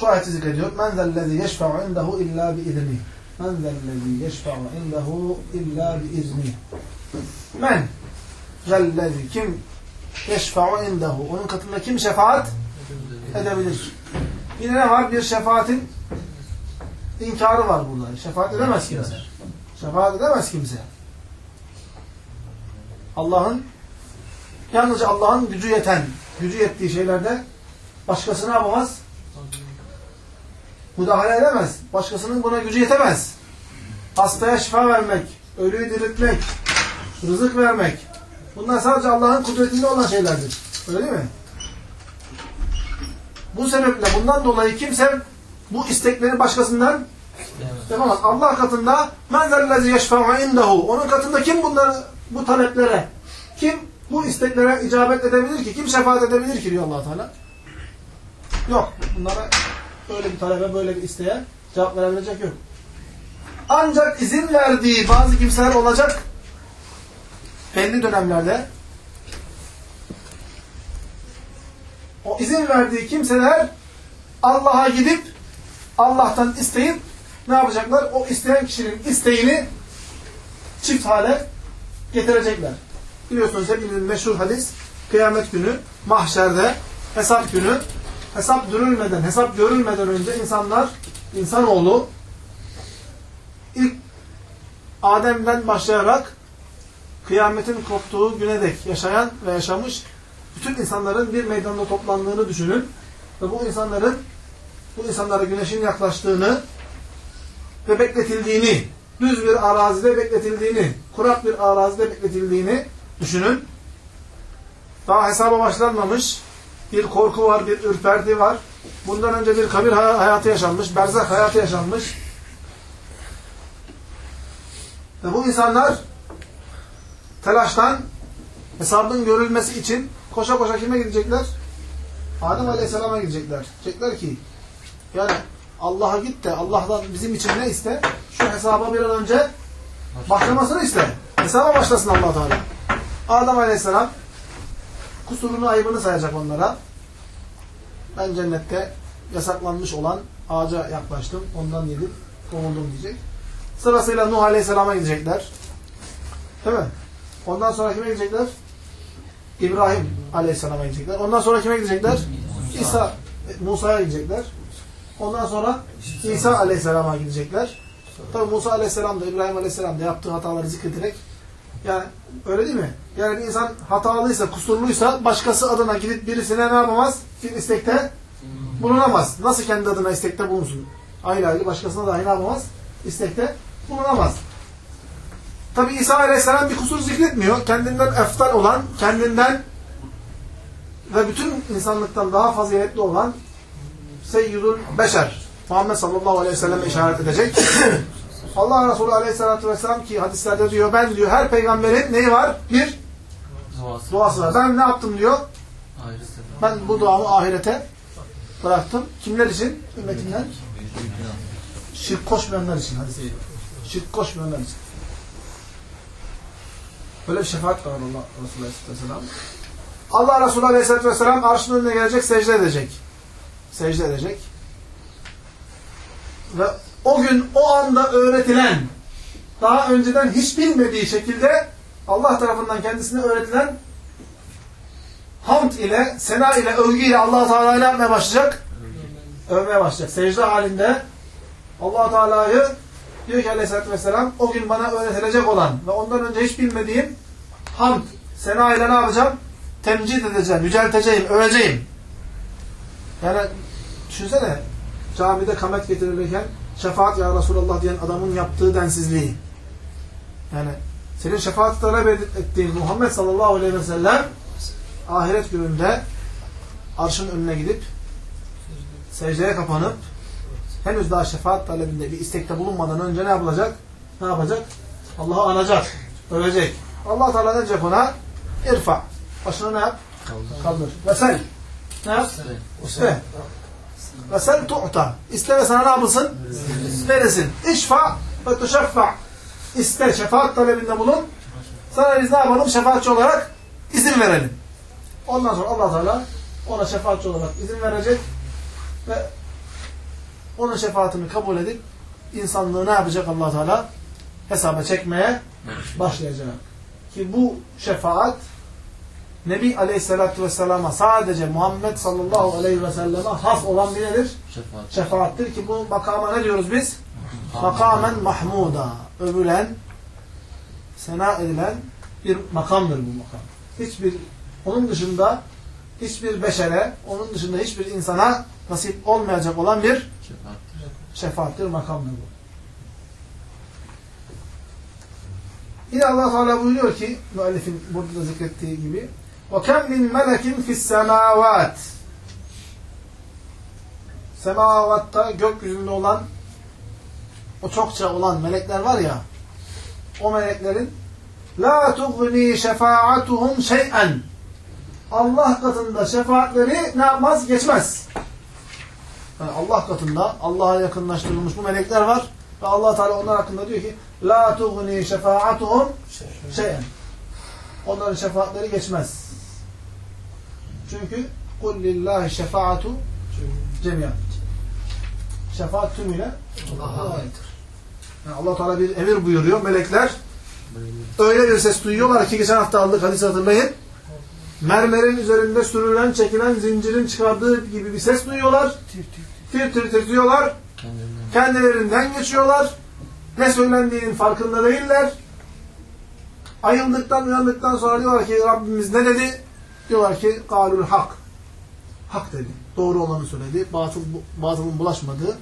şu ayeti zikrediyor. Men zellezi yeşfe'u indehu illa bi izni. Men zellezi yeşfe'u indehu illa bi izni. Men zellezi kim yeşfe'u indehu. Onun katında kim şefaat edebilir? Yine ne var? Bir şefaatin inkarı var burada. Şefaat edemez kimse. Şefaat edemez kimse. Allah'ın yalnızca Allah'ın gücü yeten, gücü yettiği şeylerde başkası ne yapamaz? Müdahale edemez. Başkasının buna gücü yetemez. Hastaya şifa vermek, ölüyü diriltmek, rızık vermek. Bunlar sadece Allah'ın kudretinde olan şeylerdir. Öyle değil mi? Bu sebeple bundan dolayı kimse bu istekleri başkasından yapamaz. Allah katında men zellezi yeşfe'u indehu. Onun katında kim bunları bu taleplere kim bu isteklere icabet edebilir ki? Kim şefaat edebilir ki diyor allah Teala. Yok. Bunlara böyle bir talebe, böyle bir isteğe cevap verebilecek yok. Ancak izin verdiği bazı kimseler olacak belli dönemlerde o izin verdiği kimseler Allah'a gidip Allah'tan isteyip ne yapacaklar? O isteyen kişinin isteğini çift hale getirecekler. Biliyorsunuz hepinizin meşhur hadis kıyamet günü mahşerde hesap günü hesap dürülmeden, hesap görülmeden önce insanlar, insanoğlu ilk Adem'den başlayarak kıyametin koptuğu güne dek yaşayan ve yaşamış bütün insanların bir meydanda toplandığını düşünün ve bu insanların bu insanlara güneşin yaklaştığını ve bekletildiğini, düz bir arazide bekletildiğini, kurak bir arazide bekletildiğini düşünün. Daha hesaba başlanmamış. Bir korku var, bir ürperti var. Bundan önce bir kabir hay- hayatı yaşanmış, berzak hayatı yaşanmış. Ve bu insanlar telaştan hesabın görülmesi için koşa koşa kime gidecekler? Adem Aleyhisselam'a gidecekler. Diyecekler ki yani Allah'a git de Allah'tan bizim için ne iste? Şu hesaba bir an önce başlamasını iste. Hesaba başlasın allah Teala. Adem Aleyhisselam kusurunu, ayıbını sayacak onlara. Ben cennette yasaklanmış olan ağaca yaklaştım. Ondan yedim, kovuldum diyecek. Sırasıyla Nuh Aleyhisselam'a gidecekler. Değil mi? Ondan sonra kime gidecekler? İbrahim Aleyhisselam'a gidecekler. Ondan sonra kime gidecekler? İsa, Musa'ya gidecekler. Ondan sonra İsa Aleyhisselam'a gidecekler. Tabi Musa Aleyhisselam da İbrahim Aleyhisselam da yaptığı hataları zikrederek yani öyle değil mi? Yani bir insan hatalıysa, kusurluysa başkası adına gidip birisine ne yapamaz? Bir istekte bulunamaz. Nasıl kendi adına istekte bulunsun? Ayrı ayrı başkasına dahi ne yapamaz? İstekte bulunamaz. Tabi İsa Aleyhisselam bir kusur zikretmiyor. Kendinden eftal olan, kendinden ve bütün insanlıktan daha faziletli olan Seyyidul Beşer Muhammed sallallahu aleyhi ve sellem işaret edecek. Allah Resulü aleyhissalatü vesselam ki hadislerde diyor ben diyor her peygamberin neyi var? Bir
Duası.
duası var. Ben ne yaptım diyor? Ben bu duamı ahirete bıraktım. Kimler için? Ümmetimden. Şirk koşmayanlar için hadis. Şirk koşmayanlar için. Böyle bir şefaat var Allah Resulü Aleyhisselam. Allah Resulü Aleyhisselatü Vesselam arşın önüne gelecek, secde edecek. Secde edecek. Ve o gün, o anda öğretilen, daha önceden hiç bilmediği şekilde Allah tarafından kendisine öğretilen hamd ile, sena ile, övgü ile allah Teala ile yapmaya başlayacak? Övmeye başlayacak. Secde halinde allah Teala'yı diyor ki aleyhissalatü vesselam o gün bana öğretilecek olan ve ondan önce hiç bilmediğim hamd, sena ile ne yapacağım? Temcid edeceğim, yücelteceğim, öveceğim. Yani düşünsene camide kamet getirilirken şefaat ya Resulallah diyen adamın yaptığı densizliği. Yani senin şefaat talep ettiğin Muhammed sallallahu aleyhi ve sellem ahiret gününde arşın önüne gidip secdeye kapanıp henüz daha şefaat talebinde bir istekte bulunmadan önce ne yapılacak? Ne yapacak? Allah'ı anacak, ölecek. Allah Teala ne diyecek ona? İrfa. Başını ne yap? Kaldır. Ve sen ne yap? İste. Ve sen tu'ta. İste ve sana ne yapılsın? Verilsin. İşfa ve tuşeffa. İste, şefaat talebinde bulun. Sana biz ne yapalım? Şefaatçi olarak izin verelim. Ondan sonra allah Teala ona şefaatçi olarak izin verecek ve onun şefaatini kabul edip insanlığı ne yapacak allah Teala? Hesaba çekmeye başlayacak. Ki bu şefaat Nebi Aleyhisselatü Vesselam'a sadece Muhammed sallallahu aleyhi ve selleme has olan bir nedir?
Şefaat.
Şefaattir ki bu makama ne diyoruz biz? Makamen mahmuda. Övülen, sena edilen bir makamdır bu makam. Hiçbir, onun dışında hiçbir beşere, onun dışında hiçbir insana nasip olmayacak olan bir
Şefaat.
şefaattir, makamdır bu. Yine Allah Teala buyuruyor ki, müellifin burada da zikrettiği gibi, وَكَمْ مِنْ مَلَكٍ فِي السَّمَاوَاتِ Semavatta, gökyüzünde olan, o çokça olan melekler var ya, o meleklerin la tughni şefaatuhum şey'en Allah katında şefaatleri ne yapmaz? Geçmez. Yani Allah katında Allah'a yakınlaştırılmış bu melekler var ve Allah Teala onlar hakkında diyor ki la tughni şefaatuhum şey'en Onların şefaatleri geçmez. Çünkü kul lillahi şefaatu cemiyan. Şefaat tümüyle Allah'a aittir. Yani Allah Teala bir emir buyuruyor. Melekler öyle bir ses duyuyorlar ki geçen hafta aldık hadis hatırlayın. Mermerin üzerinde sürülen, çekilen zincirin çıkardığı gibi bir ses duyuyorlar. Tir tir tir diyorlar.
Kendilerinden
geçiyorlar. Ne söylendiğinin farkında değiller. Ayıldıktan, uyandıktan sonra diyorlar ki Rabbimiz ne dedi? Diyorlar ki galul hak. Hak dedi. Doğru olanı söyledi. Batıl, batılın bulaşmadığı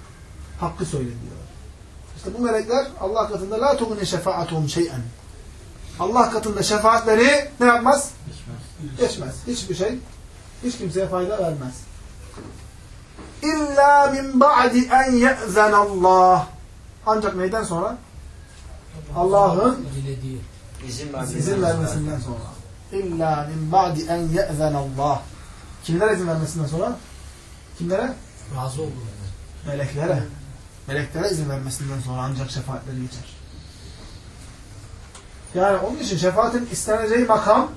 hakkı söyledi diyorlar. İşte bu melekler Allah katında la tugni şefaatuhum şey'en. Allah katında şefaatleri ne yapmaz? Geçmez. Hiçbir şey hiç kimseye fayda vermez. İlla min ba'di en ye'zen Allah. Ancak neyden sonra? Allah'ın
izin
vermesinden sonra. İlla min ba'di en ye'zen Allah. Kimlere izin vermesinden sonra? Kimlere?
Razı oldu.
Meleklere. Meleklere izin vermesinden sonra ancak şefaatleri geçer. Yani onun için şefaatin isteneceği makam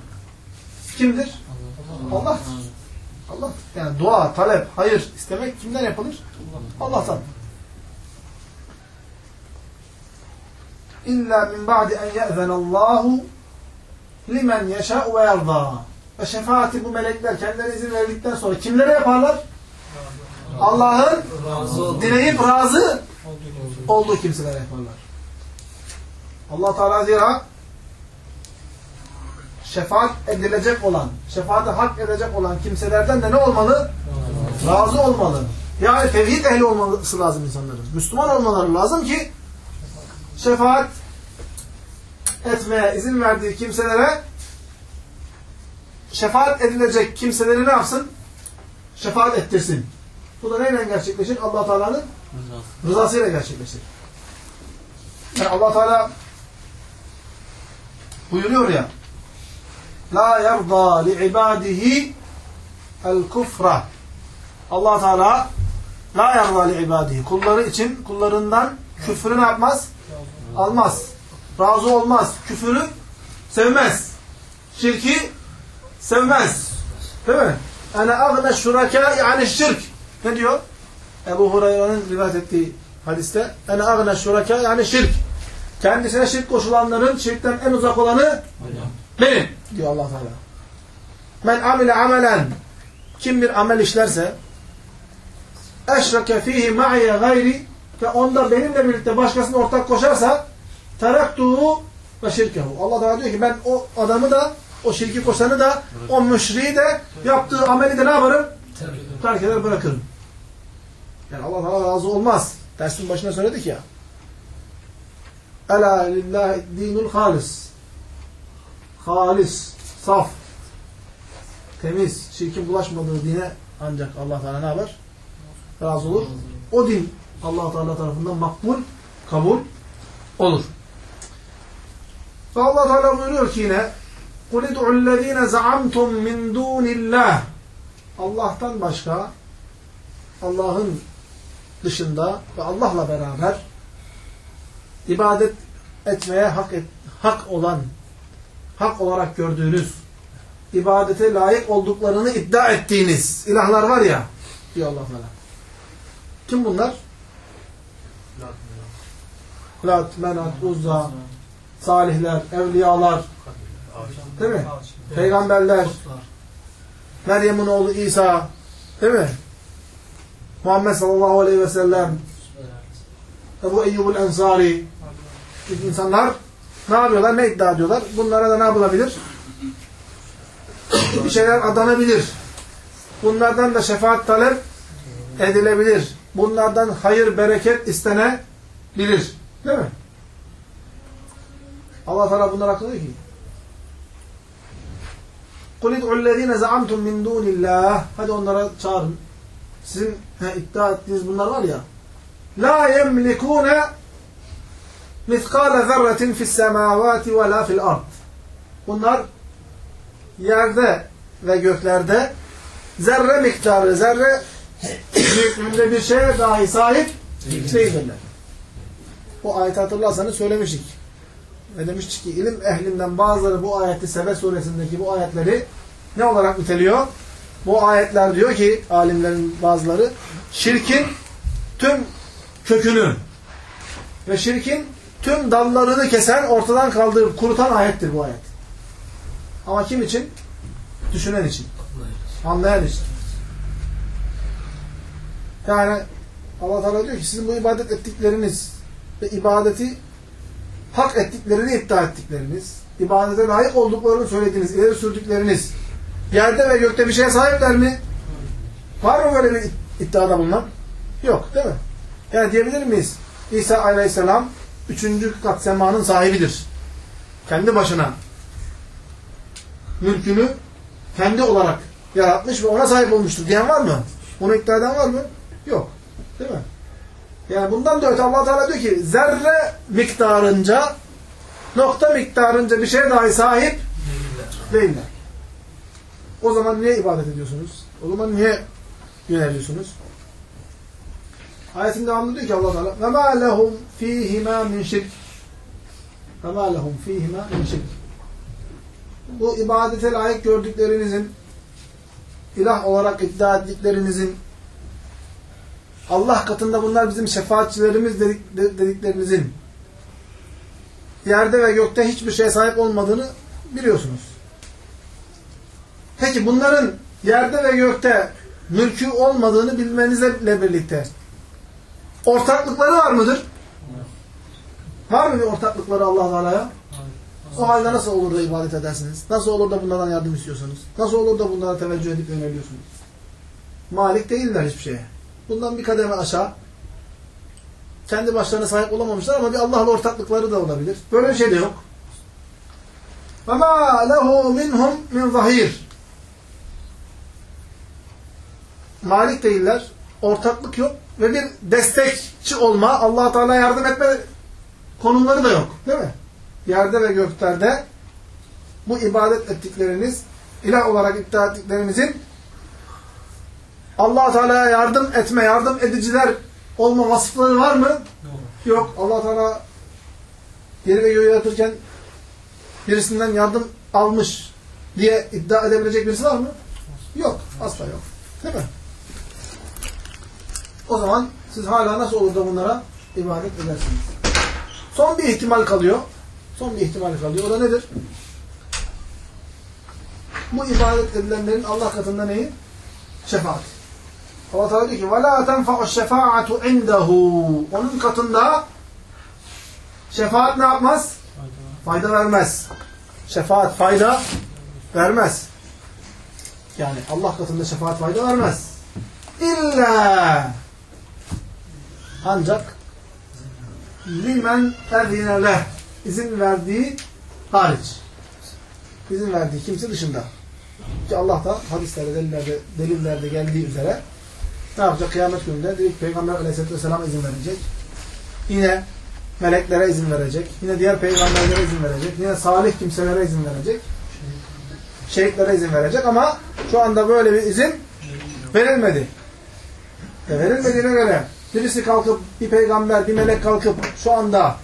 kimdir? Allah. Allah. Yani dua, talep, hayır istemek kimden yapılır? Allah'tan. İlla min ba'di en ye'zenallahu limen yeşâ'u ve yardâ. Ve şefaati bu melekler kendilerine izin verdikten sonra kimlere yaparlar? Allah'ın dileyip razı olduğu kimselere yaparlar. Allah Teala zira şefaat edilecek olan, şefaate hak edecek olan kimselerden de ne olmalı? Razı olmalı. Yani tevhid ehli olması lazım insanların. Müslüman olmaları lazım ki şefaat etmeye izin verdiği kimselere şefaat edilecek kimseleri ne yapsın? Şefaat ettirsin. Bu da neyle gerçekleşir? allah Teala'nın
Rızası.
rızasıyla gerçekleşir. Yani allah Teala buyuruyor ya La yerda li ibadihi el kufra allah Teala La yerda li ibadihi kulları için kullarından küfrü ne yapmaz? Almaz. Razı olmaz. Küfürü sevmez. Şirki sevmez. Değil mi? Ene agne şuraka yani şirk. Ne diyor? Ebu Hureyre'nin rivayet ettiği hadiste ene agne şuraka yani şirk. Kendisine şirk koşulanların şirkten en uzak olanı benim diyor Allah Teala. Men amile amelen kim bir amel işlerse eşreke fihi ma'iye gayri ve onda benimle birlikte başkasını ortak koşarsa teraktuhu ve şirkehu. Allah Teala diyor ki ben o adamı da o şirki koşanı da o müşriği de yaptığı ameli de ne yaparım? Terk eder bırakırım. Yani Allah Teala razı olmaz. Dersin başına söyledik ya. Ela lillahi dinul halis. Halis, saf, temiz, şirkin bulaşmadığı dine ancak Allah Teala ne yapar? Razı olur. O din Allah Teala tarafından makbul, kabul olur. Ve Allah Teala buyuruyor ki yine قُلِ دُعُ الَّذ۪ينَ زَعَمْتُمْ مِنْ دُونِ اللّٰهِ Allah'tan başka Allah'ın dışında ve Allah'la beraber ibadet etmeye hak, et, hak olan hak olarak gördüğünüz ibadete layık olduklarını iddia ettiğiniz ilahlar var ya diyor Allah Teala. Kim bunlar? Lat, Menat, Uzza, salihler, evliyalar, değil mi? Peygamberler, Meryem'in oğlu İsa, değil mi? Muhammed sallallahu aleyhi ve sellem, Ebu Eyyubul Ensari, insanlar ne yapıyorlar, ne iddia ediyorlar? Bunlara da ne yapılabilir? Bir şeyler adanabilir. Bunlardan da şefaat talep edilebilir. Bunlardan hayır, bereket istenebilir. Değil mi? Allah Teala bunlar hakkında diyor ki قُلِ ادْعُوا الَّذ۪ينَ زَعَمْتُمْ مِنْ دُونِ اللّٰهِ Hadi onlara çağırın. Sizin he, iddia ettiğiniz bunlar var ya لَا يَمْلِكُونَ مِثْقَالَ ذَرَّةٍ فِي السَّمَاوَاتِ وَلَا فِي الْأَرْضِ Bunlar yerde ve göklerde zerre miktarı, zerre büyüklüğünde bir şeye dahi sahip değildirler. Bu ayeti hatırlarsanız söylemiştik. Ve demiştik ki ilim ehlinden bazıları bu ayeti Sebe suresindeki bu ayetleri ne olarak niteliyor? Bu ayetler diyor ki alimlerin bazıları şirkin tüm kökünü ve şirkin tüm dallarını kesen, ortadan kaldırıp kurutan ayettir bu ayet. Ama kim için? Düşünen için. Anlayan için. Yani Allah Teala diyor ki sizin bu ibadet ettikleriniz ve ibadeti hak ettiklerini iddia ettikleriniz, ibadete layık olduklarını söylediğiniz, ileri sürdükleriniz, yerde ve gökte bir şeye sahipler mi? Var mı böyle bir iddiada bulunan? Yok değil mi? Yani diyebilir miyiz? İsa aleyhisselam üçüncü kat semanın sahibidir. Kendi başına mülkünü kendi olarak yaratmış ve ona sahip olmuştur diyen var mı? Bunu iddia eden var mı? Yok. Değil mi? Yani bundan da öte allah Teala diyor ki zerre miktarınca nokta miktarınca bir şeye dahi sahip
değiller.
O zaman niye ibadet ediyorsunuz? O zaman niye yöneliyorsunuz? Ayetin devamında diyor ki allah Teala ve ma lehum fîhimâ min şirk ve ma lehum fîhimâ min şirk bu ibadete layık gördüklerinizin ilah olarak iddia ettiklerinizin Allah katında bunlar bizim şefaatçilerimiz dedik, de- dediklerinizin yerde ve gökte hiçbir şeye sahip olmadığını biliyorsunuz. Peki bunların yerde ve gökte mülkü olmadığını bilmenizle birlikte ortaklıkları var mıdır? Var mı bir ortaklıkları Allah Teala'ya? O halde nasıl olur da ibadet edersiniz? Nasıl olur da bunlardan yardım istiyorsunuz? Nasıl olur da bunlara teveccüh edip yöneliyorsunuz? Malik değiller hiçbir şeye. Bundan bir kademe aşağı kendi başlarına sahip olamamışlar ama bir Allah'la ortaklıkları da olabilir. Böyle bir şey de yok. وَمَا لَهُ مِنْهُمْ مِنْ ظَهِيرٍ Malik değiller, ortaklık yok ve bir destekçi olma, allah Teala yardım etme konumları da yok. Değil mi? Yerde ve göklerde bu ibadet ettikleriniz, ilah olarak iddia ettiklerinizin allah Teala'ya yardım etme, yardım ediciler olma vasıfları var mı?
Yok.
Yok. allah Teala yeri ve göğü yaratırken birisinden yardım almış diye iddia edebilecek birisi var mı? Yok. Asla yok. Değil mi? O zaman siz hala nasıl olur da bunlara ibadet edersiniz? Son bir ihtimal kalıyor. Son bir ihtimal kalıyor. O da nedir? Bu ibadet edilenlerin Allah katında neyi? Şefaat. Allah Teala diyor ki وَلَا تَنْفَعُ الشَّفَاعَةُ عِنْدَهُ Onun katında şefaat ne yapmaz?
Fayda var.
Fayda vermez. Şefaat fayda vermez. Yani Allah katında şefaat fayda vermez. İlla ancak limen ezine leh izin verdiği hariç. İzin verdiği kimse dışında. Ki Allah da hadislerde, delillerde, delillerde geldiği üzere ne yapacak? Kıyamet gününde direkt Peygamber aleyhisselatü vesselam izin verecek. Yine meleklere izin verecek. Yine diğer peygamberlere izin verecek. Yine salih kimselere izin verecek. Şehitlere izin verecek ama şu anda böyle bir izin verilmedi. Ve verilmediğine göre birisi kalkıp bir peygamber, bir melek kalkıp şu anda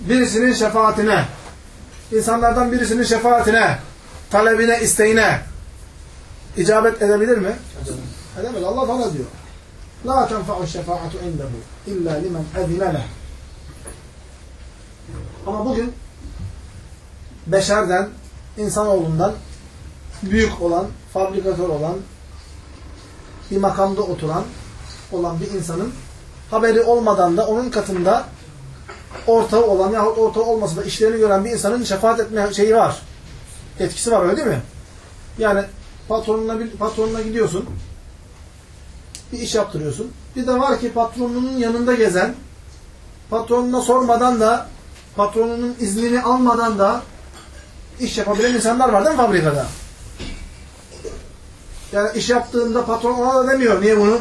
birisinin şefaatine, insanlardan birisinin şefaatine, talebine, isteğine icabet edebilir mi? Edemez. Allah Teala diyor. La tenfa'u şefaatu indehu illa limen ezine leh. Ama bugün beşerden, insanoğlundan büyük olan, fabrikatör olan, bir makamda oturan olan bir insanın haberi olmadan da onun katında ortağı olan yahut ortağı olmasa da işlerini gören bir insanın şefaat etme şeyi var. Etkisi var öyle değil mi? Yani patronuna, patronuna gidiyorsun, bir iş yaptırıyorsun. Bir de var ki patronunun yanında gezen, patronuna sormadan da, patronunun iznini almadan da iş yapabilen insanlar var değil mi fabrikada? Yani iş yaptığında patron ona da demiyor. Niye bunu?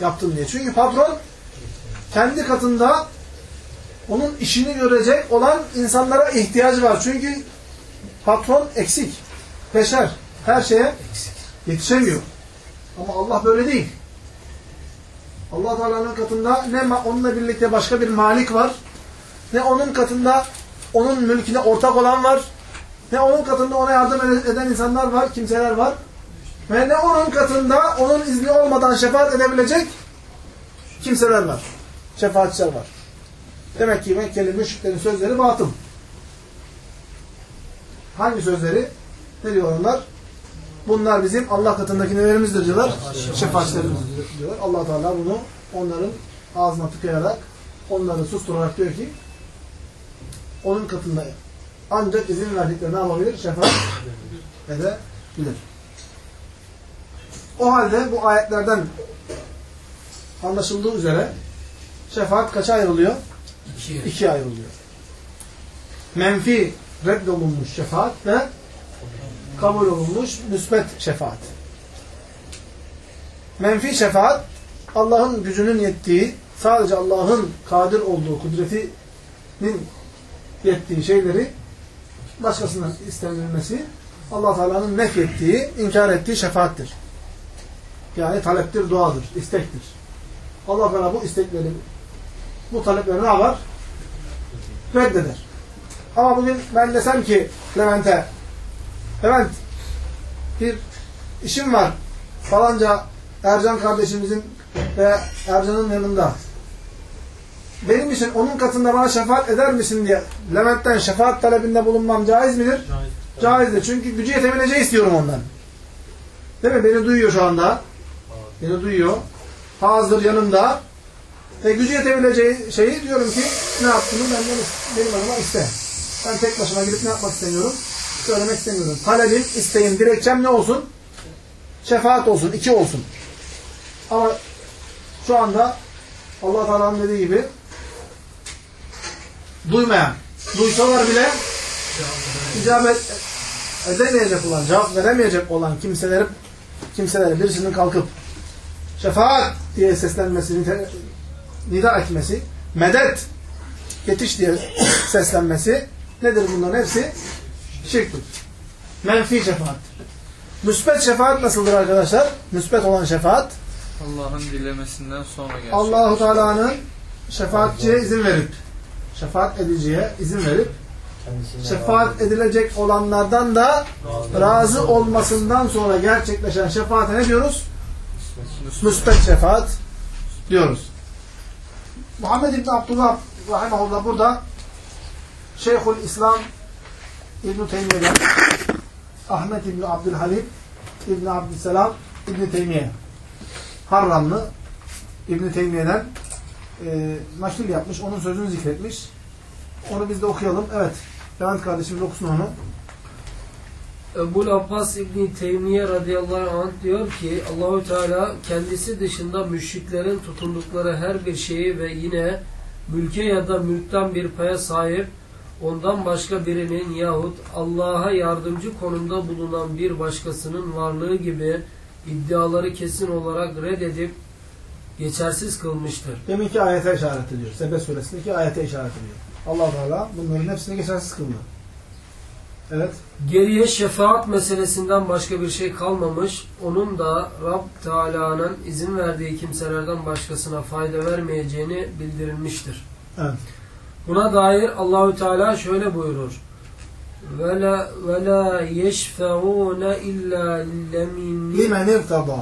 Yaptın diye. Çünkü patron kendi katında onun işini görecek olan insanlara ihtiyacı var. Çünkü patron eksik. Beşer. Her şeye yetişemiyor. Ama Allah böyle değil. Allah Teala'nın katında ne onunla birlikte başka bir malik var, ne onun katında onun mülküne ortak olan var, ne onun katında ona yardım eden insanlar var, kimseler var. Ve ne onun katında onun izni olmadan şefaat edebilecek kimseler var. Şefaatçiler var. Demek ki Mekkeli müşriklerin sözleri batıl. Hangi sözleri? Ne diyor onlar? Bunlar bizim Allah katındaki nelerimizdir diyorlar? Şefaatçilerimizdir diyorlar. allah Teala bunu onların ağzına tıkayarak, onları susturarak diyor ki onun katında ancak izin verdikleri ne yapabilir? Şefaat edebilir. O halde bu ayetlerden anlaşıldığı üzere şefaat kaça ayrılıyor?
İki.
İkiye ayrılıyor. Menfi reddolunmuş şefaat ve kabul olunmuş müsbet şefaat. Menfi şefaat Allah'ın gücünün yettiği, sadece Allah'ın kadir olduğu, kudretinin yettiği şeyleri başkasından istenilmesi Allah Teala'nın nefyettiği, inkar ettiği şefaattir. Yani taleptir, duadır, istektir. Allah Teala bu istekleri, bu talepleri ne yapar? Reddeder. Ama bugün ben desem ki Levent'e Levent bir işim var falanca Ercan kardeşimizin ve Ercan'ın yanında benim için onun katında bana şefaat eder misin diye Levent'ten şefaat talebinde bulunmam caiz midir?
Caiz.
Caizdir. Çünkü gücü yetebileceği istiyorum ondan. Değil mi? Beni duyuyor şu anda. Beni duyuyor. Hazır yanımda. Ve gücü yetebileceği şeyi diyorum ki ne yaptığını benden benim adıma iste. Ben tek başıma gidip ne yapmak istemiyorum? Söylemek istemiyorum. Talebim, isteğim, dilekçem ne olsun? Şefaat olsun. iki olsun. Ama şu anda Allah Teala'nın dediği gibi duymayan, duysalar bile icabet edemeyecek olan, cevap veremeyecek olan kimseleri, kimseleri birisinin kalkıp şefaat diye seslenmesi, nida etmesi, medet, yetiş diye seslenmesi nedir bunların hepsi? Şirktir. Menfi şefaat. Müsbet şefaat nasıldır arkadaşlar? Müsbet olan şefaat
Allah'ın dilemesinden sonra gerçekleşir.
Allahu Teala'nın şefaatçiye izin verip şefaat ediciye izin verip şefaat edilecek olanlardan da razı olmasından sonra gerçekleşen şefaate ne diyoruz? Müsbet şefaat diyoruz. Muhammed İbni Abdullah Rahimahullah burada Şeyhül İslam İbn-i Teymiye'den Ahmet İbni Abdülhalim İbni Abdüsselam İbni Teymiye Harranlı İbn-i Teymiye'den e, nakil yapmış. Onun sözünü zikretmiş. Onu biz de okuyalım. Evet. Levent kardeşimiz okusun onu.
Ebu'l Abbas İbni Teymiye radıyallahu anh diyor ki Allahü Teala kendisi dışında müşriklerin tutundukları her bir şeyi ve yine mülke ya da mülkten bir paya sahip ondan başka birinin yahut Allah'a yardımcı konumda bulunan bir başkasının varlığı gibi iddiaları kesin olarak reddedip geçersiz kılmıştır.
Deminki ayete işaret ediyor. Sebe suresindeki ayete işaret ediyor. allah Teala bunların hepsini geçersiz kıldı. Evet.
Geriye şefaat meselesinden başka bir şey kalmamış. Onun da Rab Teala'nın izin verdiği kimselerden başkasına fayda vermeyeceğini bildirilmiştir.
Evet.
Buna dair Allahü Teala şöyle buyurur. Vela vela yeşfeûne illa lemin
Limen irtada.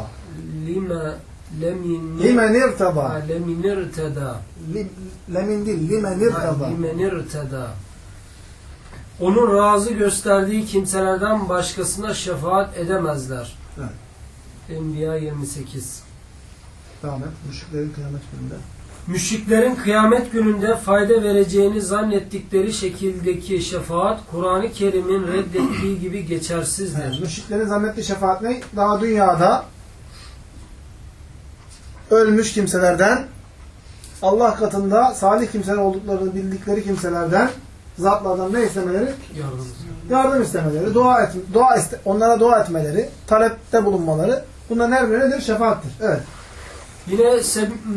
lime lemin
Limen irtada.
lemin irteda
Lim- Lemin değil. Limen irtada.
limen irteda onun razı gösterdiği kimselerden başkasına şefaat edemezler.
Evet.
Enbiya 28
Devam et. Müşriklerin kıyamet gününde.
Müşriklerin kıyamet gününde fayda vereceğini zannettikleri şekildeki şefaat Kur'an-ı Kerim'in reddettiği gibi geçersizdir.
Evet. Müşriklerin zannettiği şefaat ne? Daha dünyada ölmüş kimselerden Allah katında salih kimseler olduklarını bildikleri kimselerden zatlardan ne istemeleri?
Yardım.
Yardım istemeleri, dua et, dua iste, onlara dua etmeleri, talepte bulunmaları. Bunların her biri nedir? Şefaattir. Evet.
Yine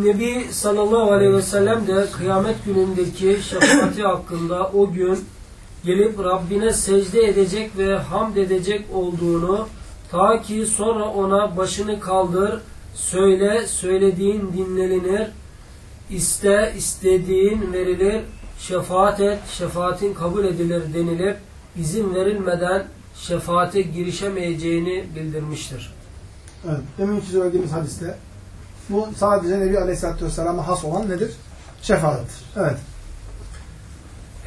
Nebi sallallahu aleyhi ve sellem de kıyamet günündeki şefaati hakkında o gün gelip Rabbine secde edecek ve hamd edecek olduğunu ta ki sonra ona başını kaldır, söyle, söylediğin dinlenir, iste, istediğin verilir, şefaat et, şefaatin kabul edilir denilip izin verilmeden şefaate girişemeyeceğini bildirmiştir.
Evet. Deminki söylediğimiz hadiste bu sadece Nebi Aleyhisselatü Vesselam'a has olan nedir? Şefaattir. Evet.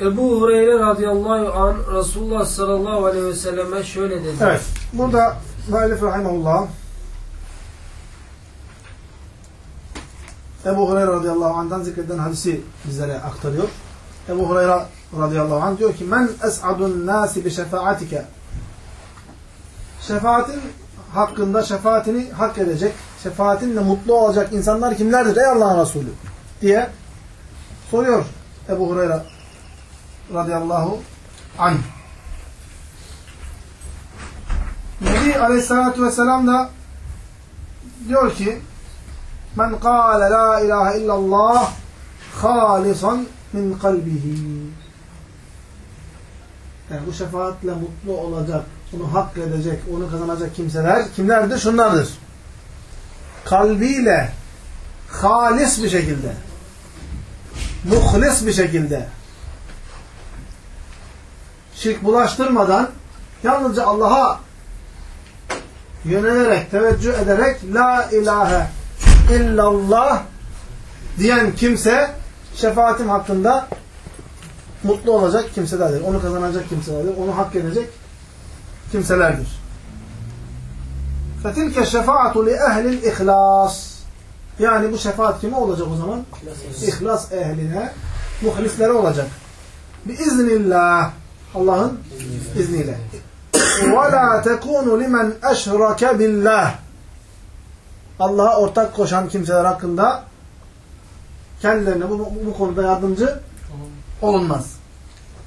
Ebu Hureyre radıyallahu an Resulullah sallallahu aleyhi ve selleme şöyle dedi.
Evet. Burada Müellif Rahimahullah Ebu Hureyre radıyallahu anh'dan zikredilen hadisi bizlere aktarıyor. Ebu Hureyre radıyallahu anh diyor ki Men es'adun nasi bi şefaatike Şefaatin hakkında şefaatini hak edecek, şefaatinle mutlu olacak insanlar kimlerdir ey Allah'ın Resulü? diye Soruyor Ebu Hureyre radıyallahu anh. Nebi aleyhissalatu vesselam da diyor ki Men kâle la ilahe illallah halisan min kalbihi. Yani bu şefaatle mutlu olacak, onu hak edecek, onu kazanacak kimseler kimlerdir? Şunlardır. Kalbiyle halis bir şekilde muhlis bir şekilde şirk bulaştırmadan yalnızca Allah'a yönelerek, teveccüh ederek La ilahe illallah diyen kimse şefaatim hakkında mutlu olacak kimselerdir. Onu kazanacak kimselerdir. Onu hak edecek kimselerdir. فَتِلْكَ شَفَاعَةُ لِأَهْلِ الْاِخْلَاسِ Yani bu şefaat kime olacak o zaman? İhlas ehline, muhlislere olacak. Biiznillah. Allah'ın izniyle. وَلَا تَكُونُ لِمَنْ أَشْرَكَ بِاللّٰهِ Allah'a ortak koşan kimseler hakkında kendilerine bu, bu, bu konuda yardımcı olunmaz.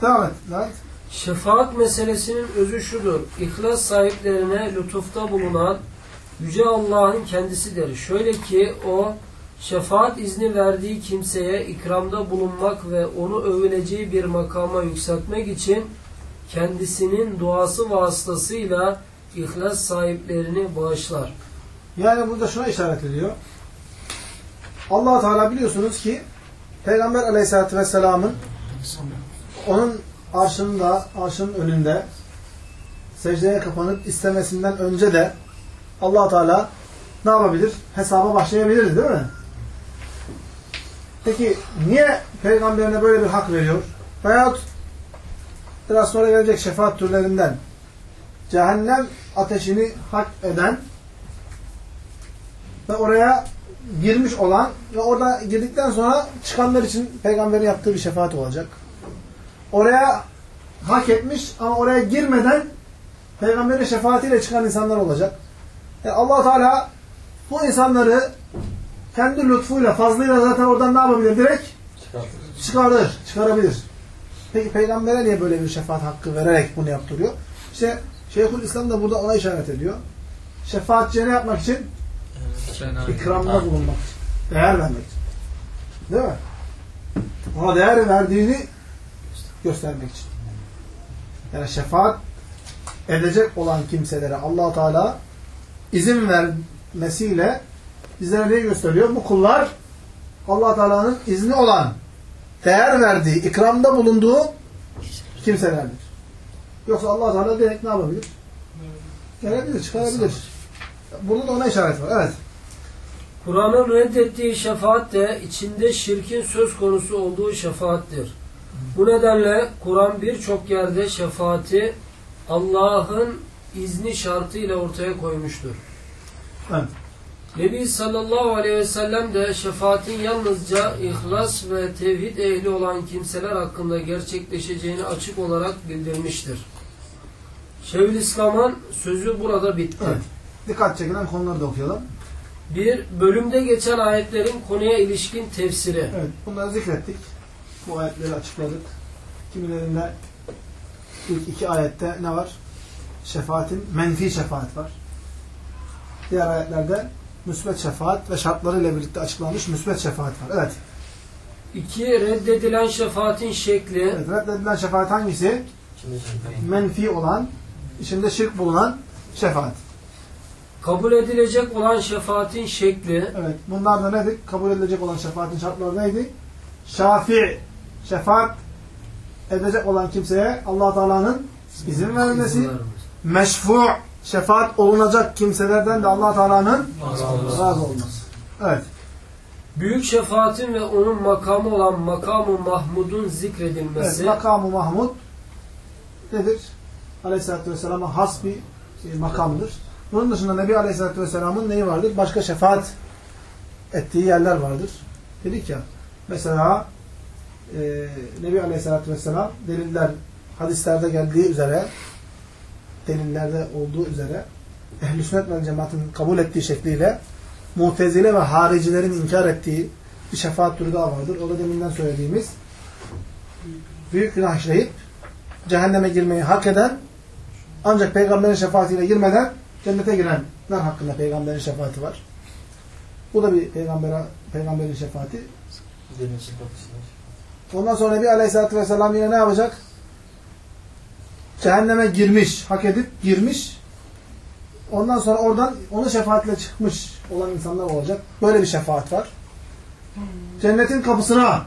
Devam et. Devam et.
Şefaat meselesinin özü şudur. İhlas sahiplerine lütufta bulunan Yüce Allah'ın kendisidir. Şöyle ki o şefaat izni verdiği kimseye ikramda bulunmak ve onu övüleceği bir makama yükseltmek için kendisinin duası vasıtasıyla ihlas sahiplerini bağışlar.
Yani burada şuna işaret ediyor. allah Teala biliyorsunuz ki Peygamber aleyhissalatü vesselamın onun arşında, arşın önünde secdeye kapanıp istemesinden önce de allah Teala ne yapabilir? Hesaba başlayabilir değil mi? Peki niye peygamberine böyle bir hak veriyor? Veyahut biraz sonra gelecek şefaat türlerinden cehennem ateşini hak eden ve oraya girmiş olan ve orada girdikten sonra çıkanlar için peygamberin yaptığı bir şefaat olacak. Oraya hak etmiş ama oraya girmeden peygamberin şefaatiyle çıkan insanlar olacak. Yani allah Teala bu insanları kendi lütfuyla, fazlıyla zaten oradan ne yapabilir? Direkt çıkarır, çıkarabilir. Peki peygambere niye böyle bir şefaat hakkı vererek bunu yaptırıyor? İşte Şeyhül İslam da burada ona işaret ediyor. Şefaatçiye ne yapmak için? İkramda bulunmak için. Değer vermek için. Değil mi? Ona değer verdiğini göstermek için. Yani şefaat edecek olan kimselere allah Teala izin vermesiyle bizlere neyi gösteriyor? Bu kullar allah Teala'nın izni olan, değer verdiği, ikramda bulunduğu kimselerdir. Yoksa allah Teala direkt ne yapabilir? Gelebilir, çıkarabilir. Burada da ona işaret var. Evet.
Kur'an'ın reddettiği şefaat de içinde şirkin söz konusu olduğu şefaattir. Bu nedenle Kur'an birçok yerde şefaati Allah'ın izni şartıyla ortaya koymuştur.
Evet.
Nebi sallallahu aleyhi ve sellem de şefaatin yalnızca ihlas ve tevhid ehli olan kimseler hakkında gerçekleşeceğini açık olarak bildirmiştir. Şeyhülislam'ın sözü burada bitti.
Evet. Dikkat çekilen konuları da okuyalım.
Bir, bölümde geçen ayetlerin konuya ilişkin tefsiri.
Evet. Bunları zikrettik. Bu ayetleri açıkladık. Kimilerinde ilk iki ayette ne var? Şefaatin menfi şefaat var. Diğer ayetlerde müsbet şefaat ve şartlarıyla birlikte açıklanmış müsbet şefaat var. Evet.
İki, reddedilen şefaatin şekli.
evet. Reddedilen şefaat hangisi? Menfi olan, içinde şirk bulunan şefaat.
Kabul edilecek olan şefaatin şekli.
Evet. Bunlar da nedir? Kabul edilecek olan şefaatin şartları neydi? Şafi, şefaat edecek olan kimseye allah Teala'nın izin vermesi. Meşfu, şefaat olunacak kimselerden de allah Teala'nın razı olması. Evet.
Büyük şefaatin ve onun makamı olan makamı Mahmud'un
evet.
zikredilmesi.
Makamı Mahmud nedir? Aleyhisselatü Vesselam'a has bir makamdır. Bunun dışında Nebi Aleyhisselatü Vesselam'ın neyi vardır? Başka şefaat ettiği yerler vardır. Dedik ya, mesela e, Nebi Aleyhisselatü Vesselam deliller, hadislerde geldiği üzere delillerde olduğu üzere ehl-i sünnet ve cemaatin kabul ettiği şekliyle mutezile ve haricilerin inkar ettiği bir şefaat türü daha vardır. O da deminden söylediğimiz büyük günah işleyip cehenneme girmeyi hak eden ancak peygamberin şefaatiyle girmeden cennete girenler hakkında peygamberin şefaati var. Bu da bir peygambere, peygamberin şefaati. Ondan sonra Nebi Aleyhisselatü Vesselam yine ne yapacak? Cehenneme girmiş, hak edip girmiş. Ondan sonra oradan onun şefaatle çıkmış olan insanlar olacak. Böyle bir şefaat var. Cennetin kapısına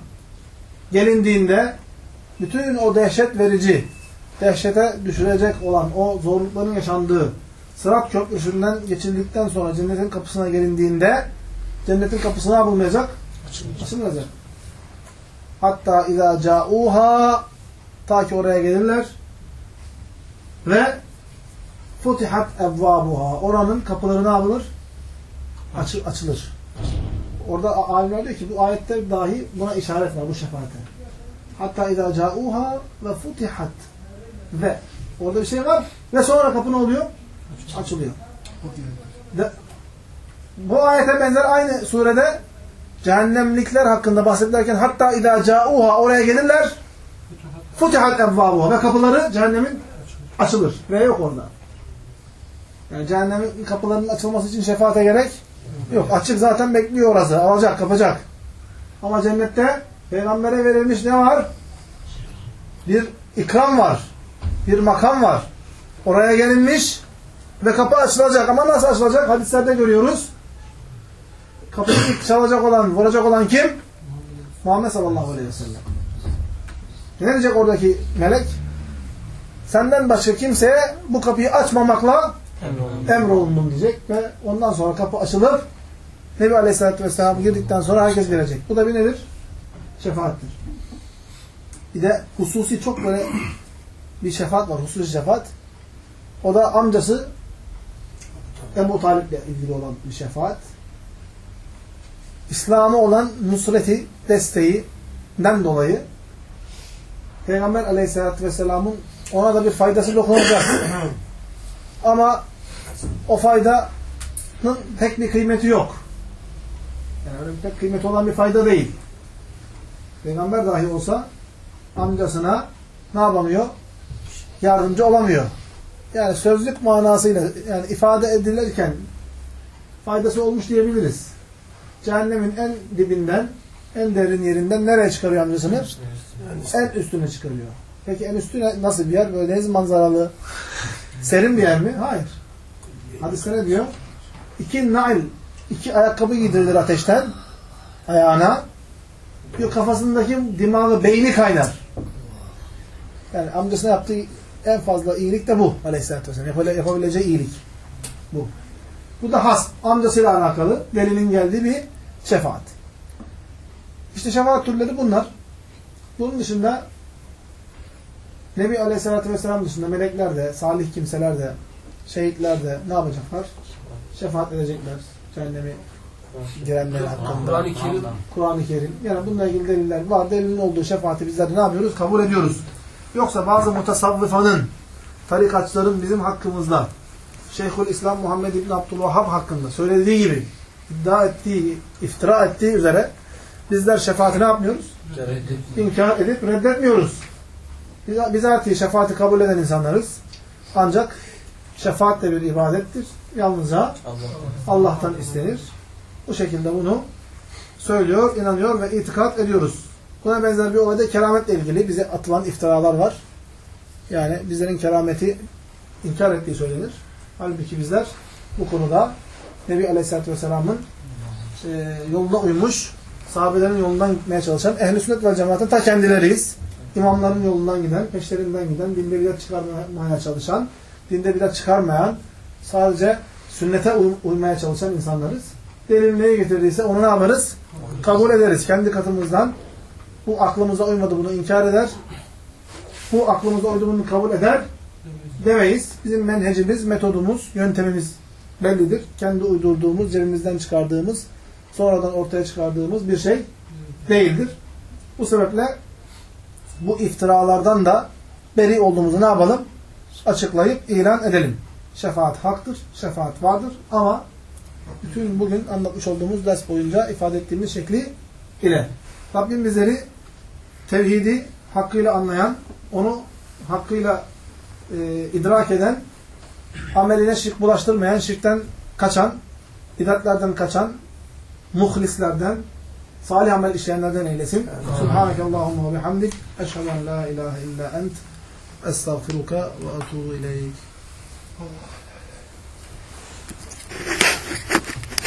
gelindiğinde bütün o dehşet verici, dehşete düşürecek olan o zorlukların yaşandığı Sırat köprüsünden geçildikten sonra cennetin kapısına gelindiğinde cennetin kapısı ne yapılmayacak? Açılmayacak. Hatta izâ câûhâ ta ki oraya gelirler ve futihat evvâbuhâ oranın kapıları ne yapılır? Açı, açılır. Orada alimler diyor ki bu ayette dahi buna işaret var bu şefaate. Hatta izâ câûhâ ve futihat ve orada bir şey var ve sonra kapı ne oluyor? Açılıyor. De, bu ayete benzer aynı surede cehennemlikler hakkında bahsederken hatta idâ câûhâ oraya gelirler futihat evvâbuhâ ve kapıları cehennemin açılır. Ve yok orada. Yani cehennemin kapılarının açılması için şefaate gerek yok. Açık zaten bekliyor orası. Alacak, kapacak. Ama cennette peygambere verilmiş ne var? Bir ikram var. Bir makam var. Oraya gelinmiş ve kapı açılacak. Ama nasıl açılacak? Hadislerde görüyoruz. Kapıyı ilk çalacak olan, vuracak olan kim? Muhammed sallallahu aleyhi ve sellem. Ne diyecek oradaki melek? Senden başka kimseye bu kapıyı açmamakla emrolundum diyecek ve ondan sonra kapı açılır. Nebi Aleyhisselatü Vesselam girdikten sonra herkes gelecek. Bu da bir nedir? Şefaattir. Bir de hususi çok böyle bir şefaat var. Hususi şefaat. O da amcası Ebu Talip'le ilgili olan bir şefaat. İslam'a olan nusreti, desteğinden dolayı Peygamber Aleyhisselatü Vesselam'ın ona da bir faydası dokunacak. Ama o faydanın pek bir kıymeti yok. Yani öyle pek kıymeti olan bir fayda değil. Peygamber dahi olsa amcasına ne yapamıyor? Yardımcı olamıyor. Yani sözlük manasıyla yani ifade edilirken faydası olmuş diyebiliriz. Cehennemin en dibinden, en derin yerinden nereye çıkarıyor amcasını? En üstüne çıkarıyor. Peki en üstüne nasıl bir yer? Böyle deniz manzaralı, serin bir yer mi? Hayır. Hadiste ne diyor? İki nail, iki ayakkabı giydirilir ateşten ayağına. Diyor kafasındaki dimağı, beyni kaynar. Yani amcasına yaptığı en fazla iyilik de bu aleyhissalatü vesselam. Yapabileceği iyilik. Bu. Bu da has. Amcasıyla alakalı delinin geldiği bir şefaat. İşte şefaat türleri bunlar. Bunun dışında Nebi Aleyhisselatü Vesselam dışında melekler de, salih kimseler de, şehitler de ne yapacaklar? Şefaat edecekler. Cehennemi girenler hakkında.
Kur'an-ı Kerim
Kur'an-ı Kerim. Yani bununla ilgili deliller var. Delilin olduğu şefaati bizler ne yapıyoruz? Kabul ediyoruz. Yoksa bazı mutasavvıfanın, tarikatçıların bizim hakkımızda Şeyhül İslam Muhammed İbn Abdülvahhab hakkında söylediği gibi iddia ettiği, iftira ettiği üzere bizler şefaati ne yapmıyoruz? İnkar edip reddetmiyoruz. Biz, bizatihi şefaati kabul eden insanlarız. Ancak şefaat de bir ibadettir. Yalnızca Allah'tan istenir. Bu şekilde bunu söylüyor, inanıyor ve itikat ediyoruz. Buna benzer bir olayda kerametle ilgili bize atılan iftiralar var. Yani bizlerin kerameti inkar ettiği söylenir. Halbuki bizler bu konuda Nebi Aleyhisselatü Vesselam'ın e, yoluna uymuş, sahabelerin yolundan gitmeye çalışan, ehl-i sünnet ve cemaatin ta kendileriyiz. İmamların yolundan giden, peşlerinden giden, dinde bidat çıkarmaya çalışan, dinde bidat çıkarmayan, sadece sünnete uy uymaya çalışan insanlarız. Delil neye getirdiyse onu ne yaparız? Kabul ederiz. Kendi katımızdan bu aklımıza uymadı bunu inkar eder. Bu aklımıza uydu bunu kabul eder demeyiz. Bizim menhecimiz, metodumuz, yöntemimiz bellidir. Kendi uydurduğumuz, cebimizden çıkardığımız, sonradan ortaya çıkardığımız bir şey değildir. Bu sebeple bu iftiralardan da beri olduğumuzu ne yapalım? Açıklayıp ilan edelim. Şefaat haktır, şefaat vardır ama bütün bugün anlatmış olduğumuz ders boyunca ifade ettiğimiz şekli ile. Rabbim bizleri tevhidi hakkıyla anlayan, onu hakkıyla e, idrak eden, ameline şirk bulaştırmayan, şirkten kaçan, bidatlerden kaçan, muhlislerden, salih amel işleyenlerden eylesin. Subhaneke Allahumma ve bihamdik. Eşhedü en la ilahe illa ent. Estağfiruka ve etubu ileyk. Allah.